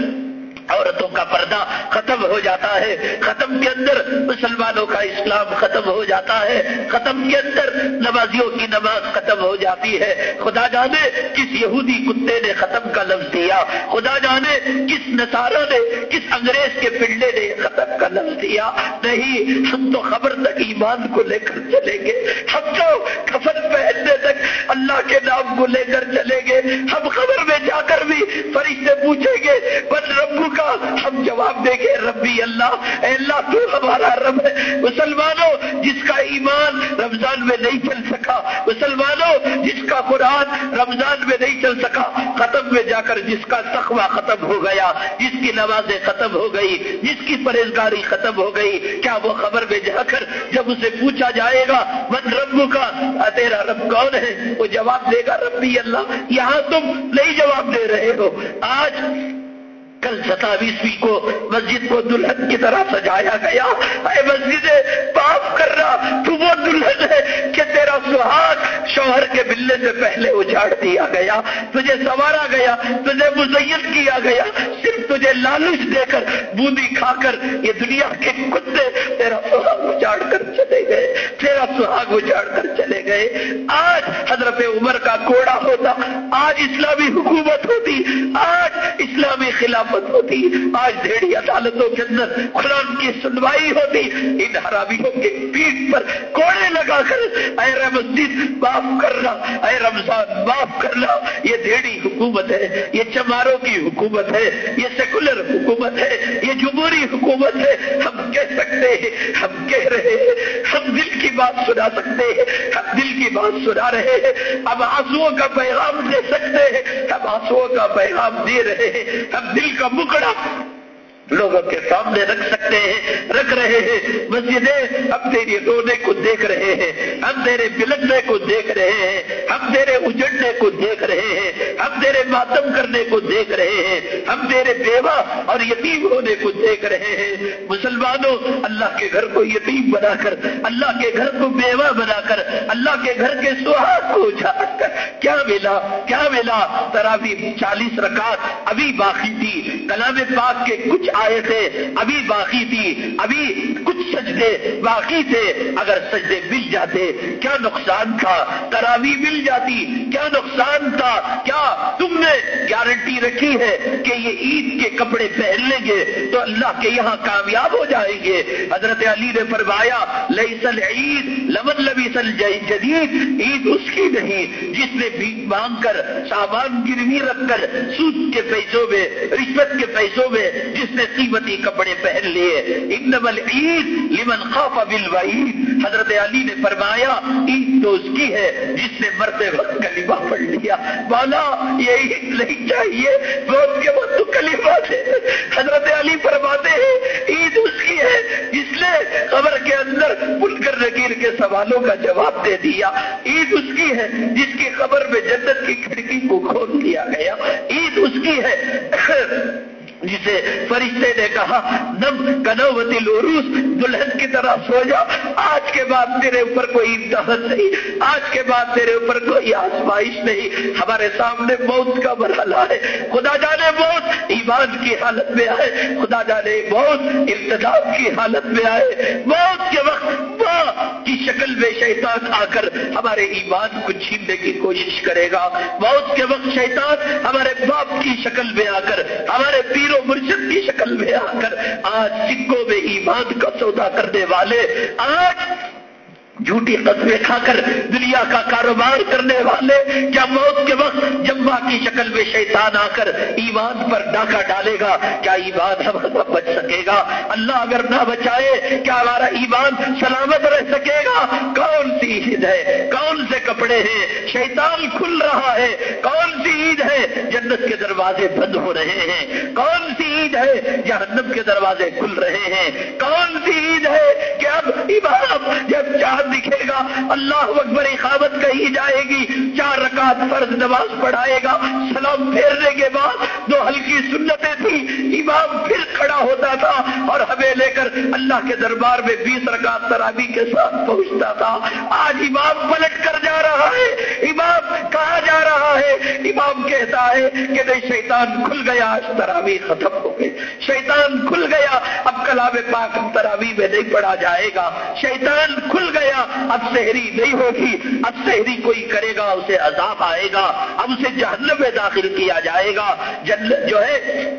عورتوں کا پردہ ختم ہو جاتا ہے۔ ختم کے اندر مسلمانوں کا اسلام ختم ہو جاتا ہے۔ ختم کے اندر نمازیوں کی نماز ختم ہو جاتی ہے۔ خدا جانے کس یہودی کتے نے ختم کا لفظ دیا۔ خدا جانے کس نسارا نے کس انگریز کے پنڈے نے ختم کا لفظ دیا۔ نہیں، ہم تو خبر تک ایمان کو لے کر چلیں گے۔ ہم تو کفن پہننے تک اللہ کے نام کو لے کر چلیں گے۔ ہم خبر میں جا کر بھی فرشتے پوچھیں گے بن ربو کا ہم جواب دیں گے ربی اللہ، اے اللہ تو ہمارا رب ہے۔ مسلمانوں، جس کا ایمان رمضان میں نہیں چل سکا، مسلمانوں، جس کا قرآن رمضان میں نہیں چل سکا، ختم میں جا کر جس کا تخوہ ختم ہو گیا، جس کی نمازیں ختم ہو گئی، جس کی پرہیزگاری ختم ہو گئی، کیا وہ خبر میں جا کر جب اسے پوچھا جائے گا، من رب کا تیرا رب کون ہے؟ وہ جواب دے گا، ربی اللہ، یہاں تم نہیں جواب دے رہے ہو۔ آج کل ستاویسویں کو مسجد کو دلہن کی طرح سجایا گیا۔ اے مسجد پاپ کر رہا تو وہ دلہن ہے کہ تیرا سہاگ شوہر کے ملنے سے پہلے اجاڑ دیا گیا، تجھے سوارا گیا، تجھے مزین کیا گیا، صرف تجھے لالچ دے کر بوندی کھا کر یہ دنیا کے کتے تیرا سہاگ اجاڑ کر چلے گئے، تیرا سہاگ اجاڑ کر چلے گئے۔ آج حضرت عمر کا کوڑا ہوتا، آج اسلامی حکومت ہوتی، آج اسلامی خلاف ہوتی۔ آج ڈھیڑی عدالتوں کے اندر قرآن کی سنوائی ہوتی۔ ان حرامیوں کے پیٹ پر کوڑے لگا کر اے مسجد معاف کرنا، اے رمضان معاف کرنا۔ یہ ڈھیڑی حکومت ہے، یہ چماروں کی حکومت ہے، یہ سیکولر حکومت ہے، یہ جمہوری حکومت ہے۔ ہم کہہ سکتے ہیں، ہم کہہ رہے ہیں، ہم دل کی بات سنا سکتے ہیں، ہم دل کی بات سنا رہے ہیں۔ اب آنسو کا پیغام دے سکتے ہیں، ہم آنسو کا پیغام دے رہے ہیں۔ ہم دل کا مکڑا لوگوں کے سامنے رکھ سکتے ہیں، رکھ رہے ہیں۔ مسجدیں ہم تیری رونے کو دیکھ رہے ہیں ہم تیرے بلکنے کو دیکھ رہے ہیں۔ ہم تیرے اجڑنے کو دیکھ رہے ہیں، ہم تیرے ماتم کرنے کو دیکھ رہے ہیں، ہم تیرے بیوہ اور یتیم ہونے کو دیکھ رہے ہیں۔ مسلمانوں، اللہ کے گھر کو یتیم بنا کر، اللہ کے گھر کو بیوہ بنا کر، اللہ کے گھر کے سہاگ کو اجاڑ کر۔ کیا ملا کیا ملا؟ تراوی چالیس رکعت، ابھی باقی تھی۔ کلام پاک کے کچھ آئے تھے ابھی باقی تھی، ابھی کچھ سجدے باقی تھے۔ اگر سجدے مل جاتے، کیا نقصان تھا؟ تراوی مل جاتی، کیا نقصان تھا؟ کیا تم نے گارنٹی رکھی ہے کہ یہ عید کے کپڑے پہن لیں گے؟ تو اللہ کے یہاں کامیاب ہو جائیں گے۔ حضرت علی نے فرمایا لئیسل عید لمن لبی سل جدید عید اس کی نہیں، جس نے بھی مانگ کر سامان گروی رکھ کر سود کے پیسوں میں، رشوت کے پیسوں میں جس نے قیمتی کپڑے پہن لیے۔ انمل عید لمن خوف بالوعید حضرت علی نے فرمایا، عید تو اس کی ہے جس نے مرتے وقت کلمہ پڑھ لیا۔ مولا یہ نہیں چاہیے۔ موت کے وقت تو کلمہ دے حضرت علی فرماتے ہیں، عید اس کی ہے۔ جس نے قبر کے اندر منکر نکیر کے سوالوں کا جواب دے دیا۔ عید اس کی ہے، جس کی خبر میں جنت کی کھڑکی کو کھول دیا گیا۔ عید اس کی ہے۔ جسے فرشتے نے کہا، نم کنوتی لوروس، دلہن کی طرح سو جا۔ آج کے بعد تیرے اوپر کوئی امتحان نہیں۔ آج کے بعد تیرے اوپر کوئی آزمائش نہیں۔ ہمارے سامنے موت کا مرحلہ ہے۔ خدا جانے موت ایمان کی حالت میں آئے۔ خدا جانے موت ارتداب کی حالت میں آئے۔ موت کے وقت ماں کی شکل میں شیطان آ کر ہمارے ایمان کو چھیننے کی کوشش کرے گا۔ موت کے وقت شیطان ہمارے باپ کی شکل میں آ کر ہمارے پیر و مرشد کی شکل میں آ کر آج سکوں میں ایمان کا سودا کرنے والے آج جھوٹی قسمیں کھا کر دنیا کا کاروبار کرنے والے، کیا موت کے وقت جمع کی شکل میں شیطان آ کر ایمان پر ڈاکہ ڈالے گا؟ کیا ایمان ہمارا بچ سکے گا؟ اللہ اگر نہ بچائے، کیا ہمارا ایمان سلامت رہ سکے گا؟ کون سی عید ہے؟ کون سے کپڑے ہیں؟ شیطان کھل رہا ہے۔ کون سی عید ہے؟ جنت کے دروازے بند ہو رہے ہیں۔ کون سی عید ہے؟ جہنم کے دروازے کھل رہے ہیں۔ کون سی عید ہے کہ اب امام گا، اللہ اکبر اقامت کہی جائے گی، چار رکعت فرض نماز پڑھائے گا، سلام پھیرنے کے بعد دو ہلکی سنتیں تھی امام پھر کھڑا ہوتا تھا اور ہمیں لے کر اللہ کے دربار میں بیس رکعت ترابی کے ساتھ پہنچتا تھا۔ آج امام پلٹ کر جا رہا ہے، امام کہا جا رہا ہے؟ امام کہتا ہے کہ نہیں، شیطان کھل گیا، آج تراوی ختم ہو گئی۔ شیطان کھل گیا، اب کلام پاک تراوی میں نہیں پڑا جائے گا۔ شیطان کھل گیا، اب شہری نہیں ہوگی۔ اب شہری کوئی کرے گا، اسے عذاب آئے گا۔ اب اسے جہنم میں داخل کیا جائے گا۔ جنت جو ہے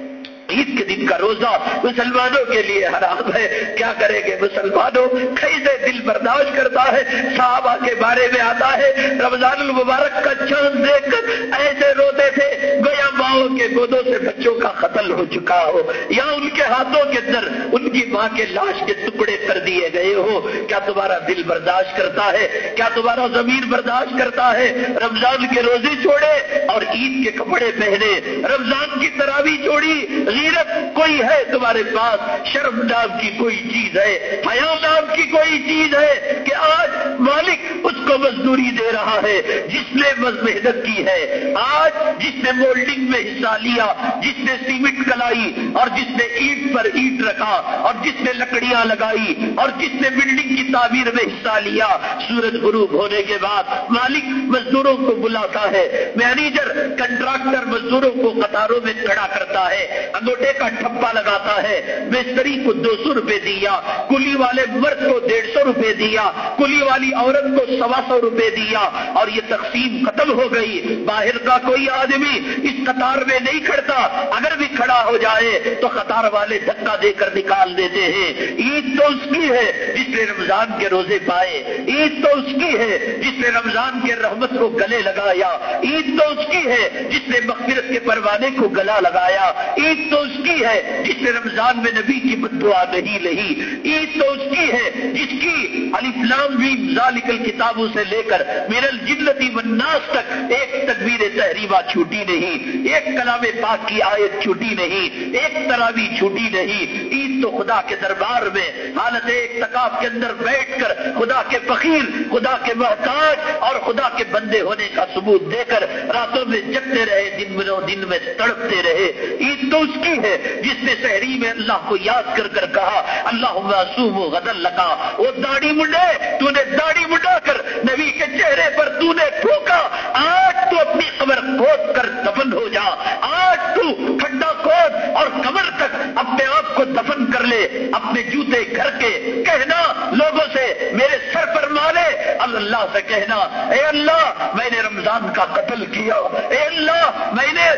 عید کے دن کا روزہ مسلمانوں کے لیے حرام ہے۔ کیا کریں گے مسلمانوں؟ کیسے دل برداشت کرتا ہے، صحابہ کے بارے میں آتا ہے۔ رمضان المبارک کا چاند دیکھ کر ایسے روتے تھے، گویا ماؤں کے گودوں سے بچوں کا قتل ہو چکا ہو۔ یا ان کے ہاتھوں کے اندر ان کی ماں کے لاش کے ٹکڑے کر دیے گئے ہو۔ کیا تمہارا دل برداشت کرتا ہے؟ کیا تمہارا زمین برداشت کرتا ہے؟ رمضان کے روزے چھوڑے اور عید کے کپڑے پہنے، رمضان کی تراوی چھوڑی غیرت کوئی ہے تمہارے پاس؟ شرم نام کی کوئی چیز ہے؟ حیا نام کی کوئی چیز ہے کہ آج مالک اس کو مزدوری دے رہا ہے جس نے محنت کی ہے؟ آج جس نے مولڈنگ میں حصہ لیا، جس نے سیمنٹ کلائی اور جس نے اینٹ پر اینٹ رکھا اور جس نے لکڑیاں لگائی اور جس نے بلڈنگ کی تعمیر میں حصہ لیا، سورج غروب ہونے کے بعد مالک مزدوروں کو بلاتا ہے۔ مینیجر، کنٹراکٹر مزدوروں کو قطاروں میں کھڑا کرتا ہے۔ انگوٹے کا ٹھپا لگاتا ہے۔ مستری کو دو سو روپے دیا، کلی والے مرد کو ڈیڑھ سو روپے دیا، کلی والی عورت کو سوا سو روپے دیا اور یہ تقسیم ختم ہو گئی۔ باہر کا کوئی آدمی اس قطار میں نہیں کھڑتا۔ اگر بھی کھڑا ہو جائے تو قطار والے دھکا دے کر نکال دیتے ہیں۔ عید تو اس کی ہے جس نے رمضان کے روزے پائے۔ عید تو اس کی ہے جس نے رمضان کے رحمت کو گلے لگایا۔ عید تو اس کی ہے جس نے مغفرت کے پروانے کو گلا لگایا۔ عید تو اس کی ہے جس نے رمضان میں نبی کی بدعا نہیں لہی۔ عید تو اس کی ہے جس کی علی فلام بھی ذالکل کتابوں سے لے کر میرل جنتی مناس تک ایک تقبیر تحریبہ چھوٹی نہیں، ایک کلام پاک کی آیت چھوٹی نہیں، ایک طرح بھی چھوٹی نہیں۔ عید تو خدا کے دربار میں، حالت ایک تکاب کے اندر بیٹھ کر خدا کے فقیر، خدا کے محتاج اور خدا کے بندے ہونے کا ثبوت دے کر راتوں میں جگتے رہے، دن میں دن میں تڑپتے رہے۔ عید تو اس کی ہے جس نے شہری میں اللہ کو یاد کر کر کہا اللہ معصوم و غدل لگا وہ داڑھی منڈے تو نے داڑھی منڈا کر نبی کے چہرے پر تو نے پھوکا آج تو اپنی قبر کھود کر دفن ہو جا۔ آج تو کھڈا کھود اور کمر تک اپنے آپ کو دفن کر لے۔ اپنے جوتے گھر کے کہنا لوگوں سے، میرے سر پر مارے۔ اللہ سے کہنا، اے اللہ، میں نے رمضان کا قتل کیا۔ اے اللہ، میں نے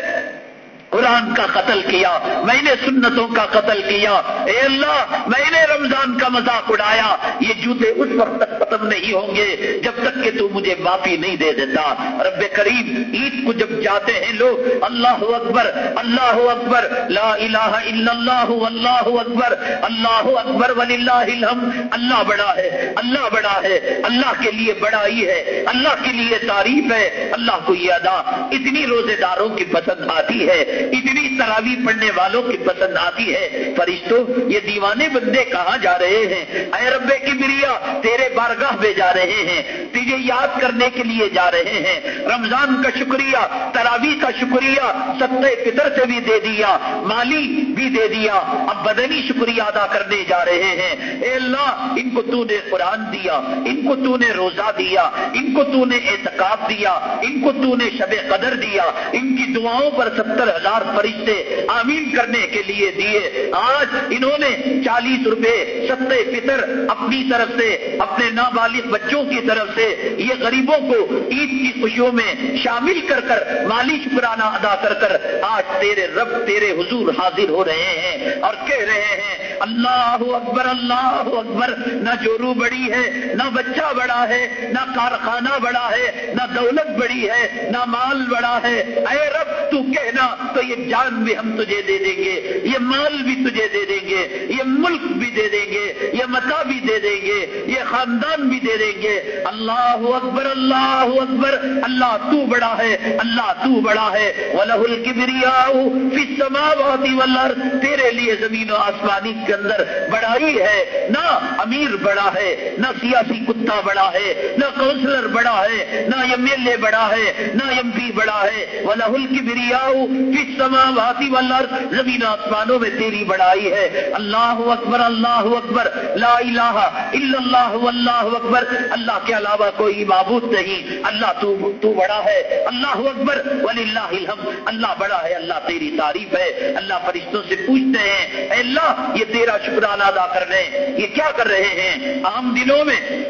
قرآن کا قتل کیا، میں نے سنتوں کا قتل کیا۔ اے اللہ، میں نے رمضان کا مذاق اڑایا۔ یہ جوتے اس وقت تک ختم نہیں ہوں گے جب تک کہ تو مجھے معافی نہیں دے دیتا۔ رب کریم، عید کو جب جاتے ہیں لوگ، اللہ اکبر اللہ اکبر، لا الہ الا اللہ اللہ اکبر اللہ اکبر الحمد۔ اللہ بڑا ہے، اللہ بڑا ہے، اللہ کے لیے بڑائی ہے، اللہ کے لیے تعریف ہے، اللہ کو یہ ادا۔ اتنی روزے داروں کی پسند آتی ہے۔ اتنی تراوی پڑھنے والوں کی پسند آتی ہے۔ فرشتوں یہ دیوانے بندے کہاں جا رہے ہیں؟ اے رب کی بریا تیرے بارگاہ میں جا رہے ہیں۔ تجھے یاد کرنے کے لیے جا رہے ہیں۔ رمضان کا شکریہ تراوی کا شکریہ ستہ فطر سے بھی دے دیا، مالی بھی دے دیا۔ اب بدنی شکریہ ادا کرنے جا رہے ہیں۔ اے اللہ، ان کو تو نے قرآن دیا، ان کو تو نے روزہ دیا، ان کو تو نے اعتکاب دیا، ان کو تو نے شب قدر دیا۔ ان کی دعاؤں پر ستر ہزار ہزار فرشتے آمین کرنے کے لیے دیے۔ آج انہوں نے چالیس روپے ستہ فطر اپنی طرف سے، اپنے نابالغ بچوں کی طرف سے، یہ غریبوں کو عید کی خوشیوں میں شامل کر کر مالی شکرانہ ادا کر کر آج تیرے رب، تیرے حضور حاضر ہو رہے ہیں اور کہہ رہے ہیں، اللہ اکبر اللہ اکبر، نہ جورو بڑی ہے، نہ بچہ بڑا ہے، نہ کارخانہ بڑا ہے، نہ دولت بڑی ہے، نہ مال بڑا ہے۔ اے رب، تو کہنا تو یہ جان بھی ہم تجھے دے دیں گے، یہ مال بھی تجھے دے دیں گے، یہ ملک بھی دے دیں گے، یہ متا بھی دے دیں گے، یہ خاندان بھی دے دیں گے۔ اللہ اکبر اللہ اکبر، اللہ تو بڑا ہے، اللہ تو بڑا ہے۔ ولہ تیرے لیے زمین و آسمانی کے اندر بڑائی ہے۔ نہ امیر بڑا ہے، نہ سیاسی کتا بڑا ہے، نہ کاؤنسلر بڑا ہے، نہ ایم ایل اے بڑا ہے، نہ ایم پی بڑا ہے۔ ولہ کی بریاؤ سماواتی والارض، زمین آسمانوں میں تیری بڑائی ہے۔ اللہ اکبر اللہ اکبر، لا الہ الا اللہ، واللہ اکبر۔ اللہ کے علاوہ کوئی معبود نہیں۔ اللہ تو تو بڑا ہے۔ اللہ اکبر، وللہ الحمد۔ اللہ بڑا ہے، اللہ تیری تعریف ہے۔ اللہ فرشتوں سے پوچھتے ہیں، اے اللہ، یہ تیرا شکرانہ ادا کر رہے ہیں۔ یہ کیا کر رہے ہیں؟ عام دنوں میں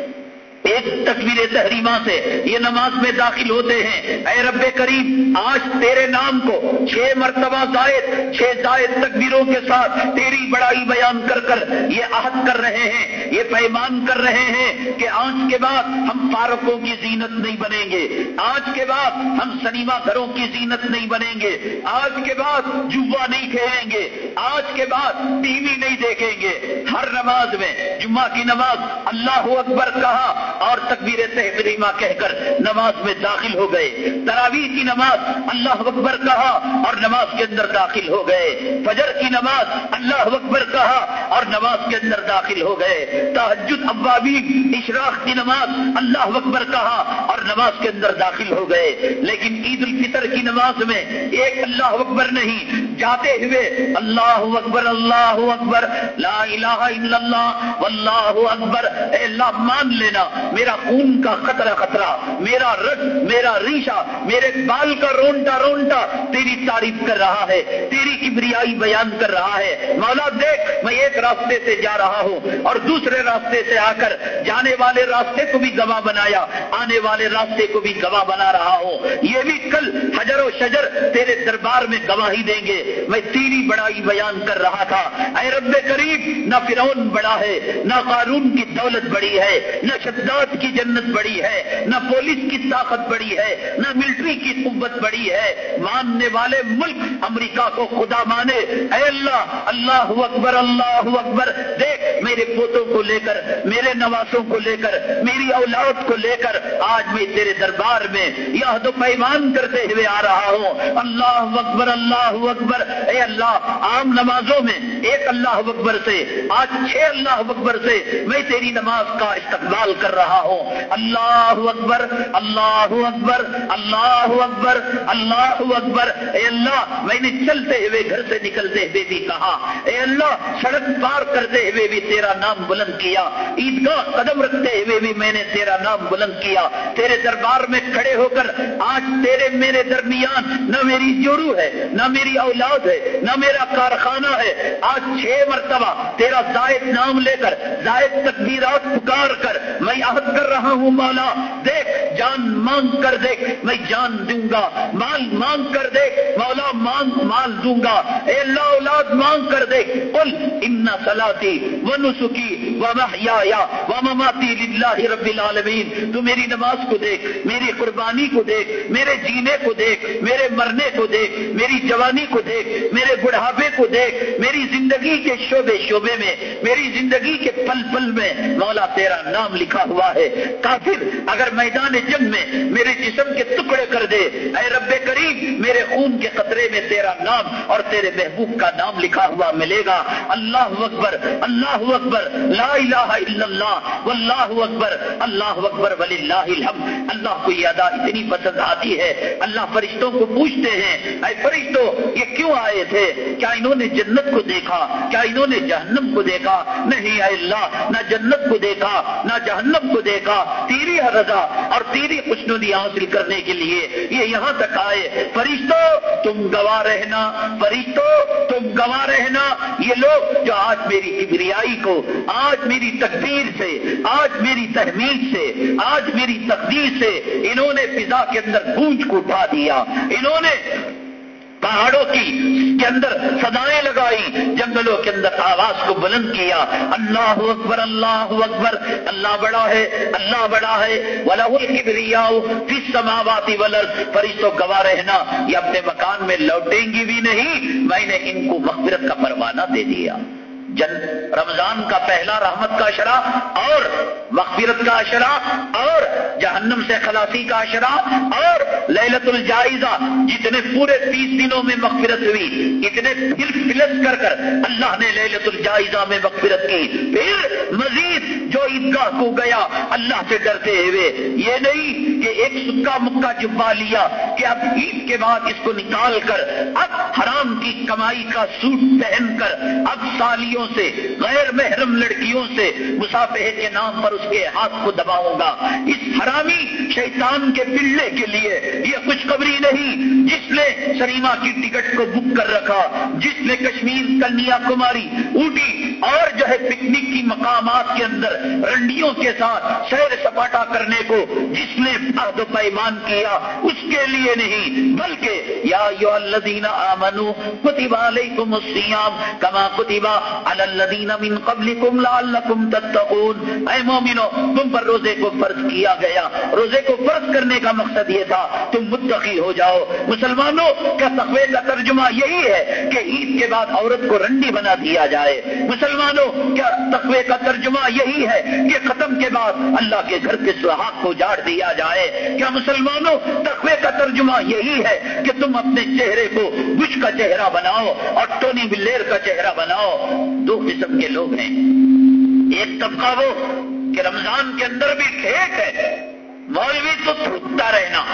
ایک تکبیر تحریمہ سے یہ نماز میں داخل ہوتے ہیں۔ اے رب کریم، آج تیرے نام کو چھ مرتبہ زائد، چھ زائد تکبیروں کے ساتھ تیری بڑائی بیان کر کر یہ عہد کر رہے ہیں۔ یہ پیمان کر رہے ہیں کہ آج کے بعد ہم پارکوں کی زینت نہیں بنیں گے۔ آج کے بعد ہم سنیما گھروں کی زینت نہیں بنیں گے۔ آج کے بعد جوا نہیں کھیلیں گے۔ آج کے بعد ٹی وی نہیں دیکھیں گے۔ ہر نماز میں جمعہ کی نماز اللہ اکبر کہا اور تکبیر تحریمہ کہہ کر نماز میں داخل ہو گئے۔ تراویح کی نماز اللہ اکبر کہا اور نماز کے اندر داخل ہو گئے۔ فجر کی نماز اللہ اکبر کہا اور نماز کے اندر داخل ہو گئے۔ تحجد ابابی اشراق کی نماز اللہ اکبر کہا اور نماز کے اندر داخل ہو گئے۔ لیکن عید الفطر کی نماز میں ایک اللہ اکبر نہیں، جاتے ہوئے اللہ اکبر اللہ اکبر، لا الہ الا اللہ، واللہ اکبر۔ اے اللہ، مان لینا۔ میرا خون کا خطرہ خطرہ، میرا رٹ میرا ریشا میرے بال کا رونٹا رونٹا تیری تعریف کر رہا ہے، تیری کبریائی بیان کر رہا ہے۔ مولا دیکھ، میں ایک راستے سے جا رہا ہوں اور دوسرے راستے سے آ کر جانے والے راستے کو بھی گواہ بنایا، آنے والے راستے کو بھی گواہ بنا رہا ہوں۔ یہ بھی کل حجر و شجر تیرے دربار میں گواہی دیں گے۔ میں تیری بڑائی بیان کر رہا تھا۔ اے رب قریب نہ فرعون بڑا ہے، نہ قارون کی دولت بڑی ہے، نہ شداد کی جنت بڑی ہے، نہ پولیس کی طاقت بڑی ہے، نہ ملٹری کی قوت بڑی ہے۔ ماننے والے ملک امریکہ کو خدا مانے۔ اے اللہ اللہ اکبر اللہ اکبر۔ دیکھ میرے پوتوں کو لے کر، میرے نواسوں کو لے کر، میری اولاد کو لے کر آج میں تیرے دربار میں یہ تو پیمان کرتے ہوئے آ رہا ہوں۔ اللہ اکبر اللہ اکبر۔ اے اللہ، عام نمازوں میں ایک اللہ اکبر سے، آج چھ اللہ اکبر سے میں تیری نماز کا استقبال کر رہا رہا ہوں۔ اللہ اکبر اللہ اکبر اللہ اکبر اللہ اکبر۔ اے اللہ، میں نے چلتے ہوئے گھر سے نکلتے ہوئے بھی کہا، اے اللہ، سڑک پار کرتے ہوئے بھی تیرا نام بلند کیا۔ عیدگاہ قدم رکھتے ہوئے بھی میں نے تیرا نام بلند کیا۔ تیرے دربار میں کھڑے ہو کر آج تیرے میرے درمیان نہ میری جورو ہے، نہ میری اولاد ہے، نہ میرا کارخانہ ہے۔ آج چھ مرتبہ تیرا زائد نام لے کر، زائد تکبیرات پکار کر، میں عہد کر رہا ہوں مولا، دیکھ، جان مانگ کر دیکھ، میں جان دوں گا، مال مانگ کر دیکھ، مولا مانگ، مال دوں گا، اے اللہ اولاد مانگ کر دیکھ کل ان سلاتی و نسخی و محیا و مماتی للہ رب العالمین۔ تو میری نماز کو دیکھ، میری قربانی کو دیکھ، میرے جینے کو دیکھ، میرے مرنے کو دیکھ، میری جوانی کو دیکھ، میرے بڑھاپے کو دیکھ، میری زندگی کے شعبے شعبے میں، میری زندگی کے پل پل میں، مولا تیرا نام لکھا ہوا ہے۔ کافر اگر میدان جنگ میں میرے جسم کے ٹکڑے کر دے، اے رب کریم، میرے خون کے قطرے میں تیرا نام اور تیرے محبوب کا نام لکھا ہوا ملے گا۔ اللہ اکبر اللہ اکبر، لا الہ الا اللہ، واللہ اکبر، اللہ اکبر ولی اللہ الحمد۔ اللہ کو یہ ادا اتنی پسند آتی ہے۔ اللہ فرشتوں کو پوچھتے ہیں، اے فرشتوں یہ کیوں آئے تھے؟ کیا انہوں نے جنت کو دیکھا؟ کیا انہوں نے جہنم کو دیکھا؟ نہیں، اے اللہ، نہ جنت کو دیکھا، نہ جہنم کو دیکھا، تیری رضا اور تیری خوشنودی حاصل کرنے کے لیے یہ یہاں تک آئے۔ فرشتوں تم گواہ رہنا۔ فرشتوں تم گواہ رہنا۔ یہ لوگ جو آج میری ابریائی کو، آج میری تقدیر سے، آج میری تحمید سے، آج میری تقدیر سے انہوں نے فضا کے اندر گونج کو اٹھا دیا۔ انہوں نے پہاڑوں کی کے اندر سدائیں لگائی، جنگلوں کے اندر آواز کو بلند کیا، اللہ اکبر اللہ اکبر، اللہ بڑا ہے، اللہ بڑا ہے سماواتی ولر فرشتوں گواہ رہنا، یہ اپنے مکان میں لوٹیں گی بھی نہیں، میں نے ان کو مغفرت کا پروانہ دے دیا۔ جن رمضان کا پہلا رحمت کا اشرا اور مغفرت کا اشرا اور جہنم سے خلاصی کا اشرا اور للت الجائزہ جتنے پورے تیس دنوں میں مغفرت ہوئی، اتنے پھر فلس کر کر اللہ نے للت الجائزہ میں مغفرت کی۔ پھر مزید جو عیدگاہ کو گیا، اللہ سے ڈرتے ہوئے، یہ نہیں کہ ایک سکا مکہ جبا لیا کہ اب عید کے بعد اس کو نکال کر، اب حرام کی کمائی کا سوٹ پہن کر، اب سالیوں سے، غیر محرم لڑکیوں سے مسافے کے نام پر اس کے ہاتھ کو دباؤں گا۔ اس حرامی شیطان کے پلے کے لیے یہ خوشخبری نہیں۔ جس نے سنیما کی ٹکٹ کو بک کر رکھا، جس میں کشمیر کنیا کماری اوٹی اور جو ہے پکنک کی مقامات کے اندر رنڈیوں کے ساتھ سیر سپاٹا کرنے کو جس نے عہد و پیمان کیا، اس کے لیے نہیں، بلکہ یا یو الدین آمنو کتبا علیکم السیام کما کتبا الدین من قبلکم لعلکم تتقون۔ اے مومنو، تم پر روزے کو فرض کیا گیا۔ روزے کو فرض کرنے کا مقصد یہ تھا، تم متقی ہو جاؤ۔ مسلمانوں کا تقوی کا ترجمہ یہی ہے کہ عید کے بعد عورت کو رنڈی بنا دیا جائے۔ مسلمانوں کیا تقوی کا ترجمہ یہی ہے کہ ختم کے بعد اللہ کے گھر کے سہاگ کو جاڑ دیا جائے۔ کیا مسلمانوں تقوی کا ترجمہ یہی ہے کہ تم اپنے چہرے کو بش کا چہرہ بناؤ اور ٹونی بلیر کا چہرہ بناؤ؟ دو قسم کے لوگ ہیں۔ ایک طبقہ وہ کہ رمضان کے اندر بھی ٹھیک ہے، مولوی تو تھوکتا رہنا۔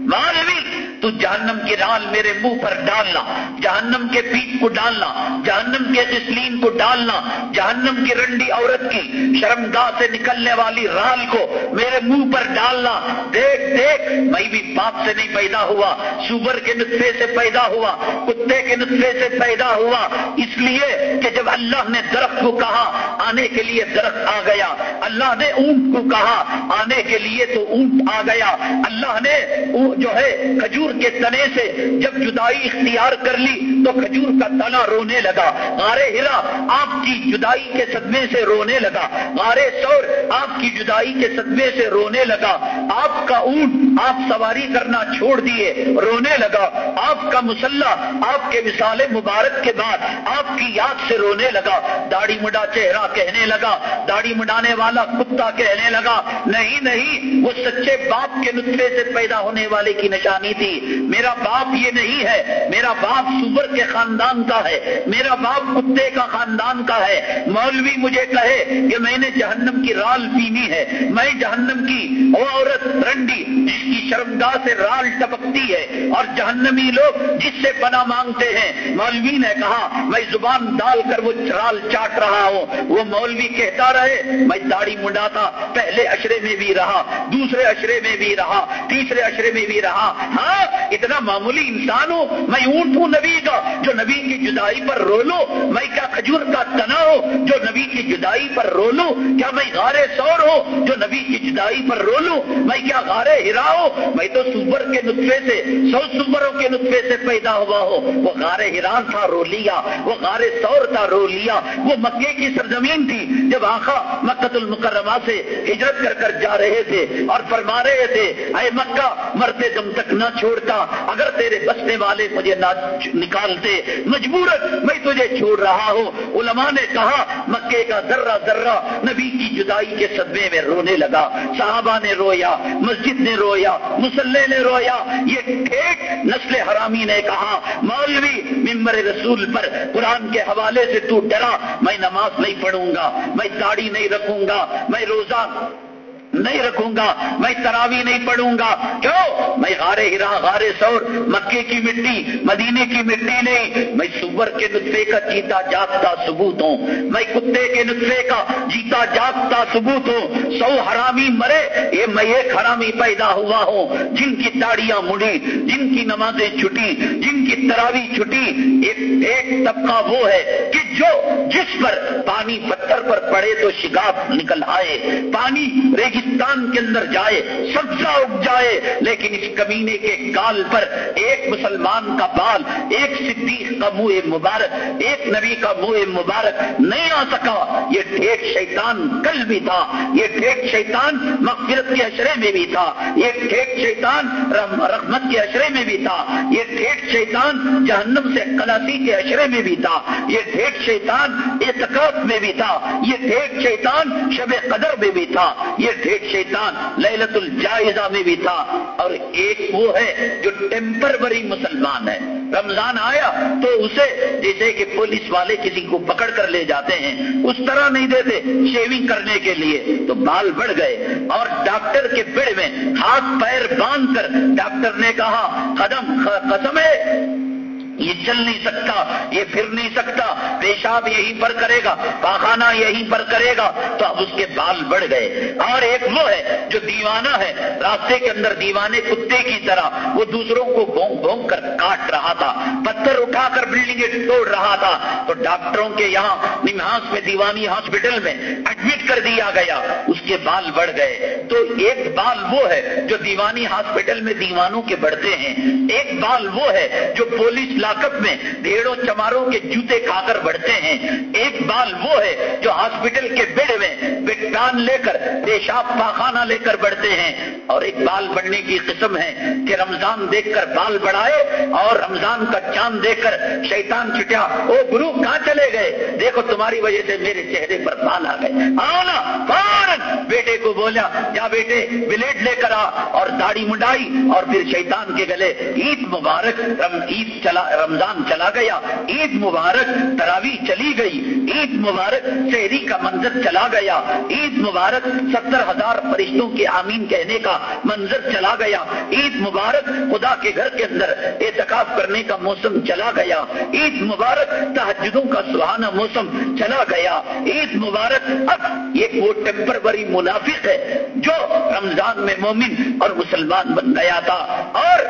مولوی تو جہنم کی رال میرے منہ پر ڈالنا، جہنم کے پیٹ کو ڈالنا، جہنم کے جسلیم کو ڈالنا، جہنم کی رنڈی عورت کی شرمگاہ سے نکلنے والی رال کو میرے منہ پر ڈالنا۔ دیکھ دیکھ، میں بھی باپ سے نہیں پیدا ہوا سوبر کے نطفے سے پیدا ہوا، کتے کے نطفے سے پیدا ہوا۔ اس لیے کہ جب اللہ نے درخت کو کہا، آنے کے لیے درخت آ گیا۔ اللہ نے اونٹ کو کہا، آنے کے لیے تو اونٹ آ گیا۔ اللہ نے جو ہے کھجور کے تنے سے جب جدائی اختیار کر لی تو کھجور کا تنا رونے لگا۔ غارے ہرا آپ کی جدائی کے صدمے سے رونے لگا۔ غارے سور آپ کی جدائی کے صدمے سے رونے لگا۔ آپ کا اونٹ آپ سواری کرنا چھوڑ دیے، رونے لگا۔ آپ کا مسلح آپ کے مثال مبارک کے بعد آپ کی یاد سے رونے لگا۔ داڑھی مڈا چہرہ کہنے لگا، داڑھی مڈانے والا کتا کہنے لگا، نہیں نہیں، وہ سچے باپ کے نطفے سے پیدا ہونے والے والے کی نشانی تھی۔ میرا باپ یہ نہیں ہے، میرا باپ سور کے خاندان کا ہے، میرا باپ کتے کا خاندان کا ہے۔ مولوی مجھے کہے کہ میں نے جہنم کی رال پینی ہے، میں جہنم کی وہ عورت رنڈی جس کی شرمگاہ سے رال ٹپکتی ہے۔ اور جہنمی لوگ جس سے پناہ مانگتے ہیں۔ مولوی نے کہا، میں زبان ڈال کر وہ رال چاٹ رہا ہوں۔ وہ مولوی کہتا رہے، میں داڑھی منڈاتا، پہلے اشرے میں بھی رہا، دوسرے اشرے میں بھی رہا، تیسرے اشرے میں بھی رہا۔ ہاں اتنا معمولی انسان ہوں، میں اونٹ ہوں نبی کا، جو نبی کی جدائی پر رولو میں کیا کھجور کا تنا ہوں، جو نبی کی جدائی پر رولو کیا میں غارے سور ہوں، جو نبی کی جدائی پر رولوں میں کیا غارے ہرا ہوں؟ میں تو سور کے نطفے سے، سو سوروں کے نطفے سے پیدا ہوا ہو وہ غارے ہران تھا رو لیا، وہ غارے سور تھا رو لیا۔ وہ مکے کی سرزمین تھی، جب آخا مکت المکرمہ سے ہجرت کر کر جا رہے تھے اور فرما رہے تھے، اے مکہ مرتے دم تک نہ چھوڑتا، اگر تیرے بسنے والے مجھے نہ نکالتے مجبور میں تجھے چھوڑ رہا ہوں۔ علماء نے کہا، مکے کا ذرہ ذرہ نبی کی جدائی کے صدمے میں رونے لگا۔ صحابہ نے رویا، مسجد نے رویا، مسلح نے رویا۔ یہ ٹھیک نسل حرامی نے کہا، مولوی ممبر رسول پر قرآن کے حوالے سے تو ڈرا، میں نماز نہیں پڑھوں گا، میں داڑھی نہیں رکھوں گا، میں روزہ نہیں رکھوں گا، میں تراوی نہیں پڑھوں گا۔ کیوں؟ میں غارے ہرا غارے سور مکے کی مٹی، مدینے کی مٹی نہیں۔ میں سور کے نطفے کا جیتا جاگتا ثبوت ہوں۔ میں کتے کے نطفے کا جیتا جاگتا ثبوت ہوں۔ سو حرامی مرے، یہ میں ایک حرامی پیدا ہوا ہوں۔ جن کی تاڑیاں مڑی، جن کی نمازیں چھٹی، جن کی تراوی چھٹی، ایک ایک طبقہ وہ ہے کہ جو جس پر پانی پتھر پر پڑے تو شگاف نکل آئے۔ پانی ریگی کے اندر جائے، سبزہ اگ جائے، لیکن اس کمینے کے گال پر ایک مسلمان کا بال، ایک صدیق کا منہ مبارک، ایک نبی کا منہ مبارک نہیں آ سکا۔ یہ ٹھیک شیطان کل بھی تھا، یہ ٹھیک شیطان مغفرت کے اشرے میں بھی تھا، یہ ٹھیک شیطان رحمت کے اشرے میں بھی تھا، یہ ٹھیک شیطان جہنم سے کلاسی کے اشرے میں بھی تھا، یہ ٹھیک شیطان اعتقاد میں بھی تھا، یہ ٹھیک شیطان شب قدر میں بھی تھا، یہ ایک شیطان للت الجائزہ میں بھی تھا اور ایک وہ ہے جو ٹیمپروری مسلمان ہے۔ رمضان آیا تو اسے جیسے کہ پولیس والے کسی کو پکڑ کر لے جاتے ہیں، اس طرح نہیں دیتے شیونگ کرنے کے لیے۔ تو بال بڑھ گئے اور ڈاکٹر کے پیڑ میں ہاتھ پیر باندھ کر ڈاکٹر نے کہا، قدم، قسم ہے۔ یہ چل نہیں سکتا، یہ پھر نہیں سکتا، پیشاب یہیں پر کرے گا، پاخانہ یہیں پر کرے گا، تو اب اس کے بال بڑھ گئے۔ اور ایک وہ ہے جو دیوانہ ہے، راستے کے اندر دیوانے کتے کی طرح، وہ دوسروں کو بھونک بھونک کر کاٹ رہا تھا، پتھر اٹھا کر بلڈنگیں توڑ رہا تھا۔ تو ڈاکٹروں کے یہاں نمہاس میں، دیوانی ہاسپٹل میں ایڈمٹ کر دیا گیا، اس کے بال بڑھ گئے۔ تو ایک بال وہ ہے جو دیوانی ہاسپٹل میں دیوانوں کے بڑھتے ہیں۔ ایک بال وہ ہے جو پولیس لا میں بھیڑوں چماروں کے جوتے کھا کر بڑھتے ہیں۔ ایک بال وہ ہے جو ہاسپٹل کے بیڈ میں بٹان لے کر پیشاب پاخانہ لے کر بڑھتے ہیں۔ اور ایک بال بڑھنے کی قسم ہے کہ رمضان دیکھ کر بال بڑھائے اور رمضان کا چاند دیکھ کر شیطان چٹیا او گرو کہاں چلے گئے؟ دیکھو، تمہاری وجہ سے میرے چہرے پر بال آ گئے۔ آؤ نا فوراً! بیٹے کو بولا، یا بیٹے، بلیڈ لے کر آ اور داڑھی منڈائی اور پھر شیطان کے گلے، عید مبارک عید چلا، رمضان چلا گیا، عید مبارک تراوی چلی گئی، عید مبارک، شہری کا منظر چلا گیا، عید مبارک، ستر ہزار فرشتوں کے آمین کہنے کا منظر چلا گیا، عید مبارک، خدا کے گھر کے اندر اعتکاف کرنے کا موسم چلا گیا، عید مبارک تحجدوں کا سہانا موسم چلا گیا، عید مبارک، اب یہ وہ ٹیمپروری منافق ہے جو رمضان میں مومن اور مسلمان بن گیا تھا اور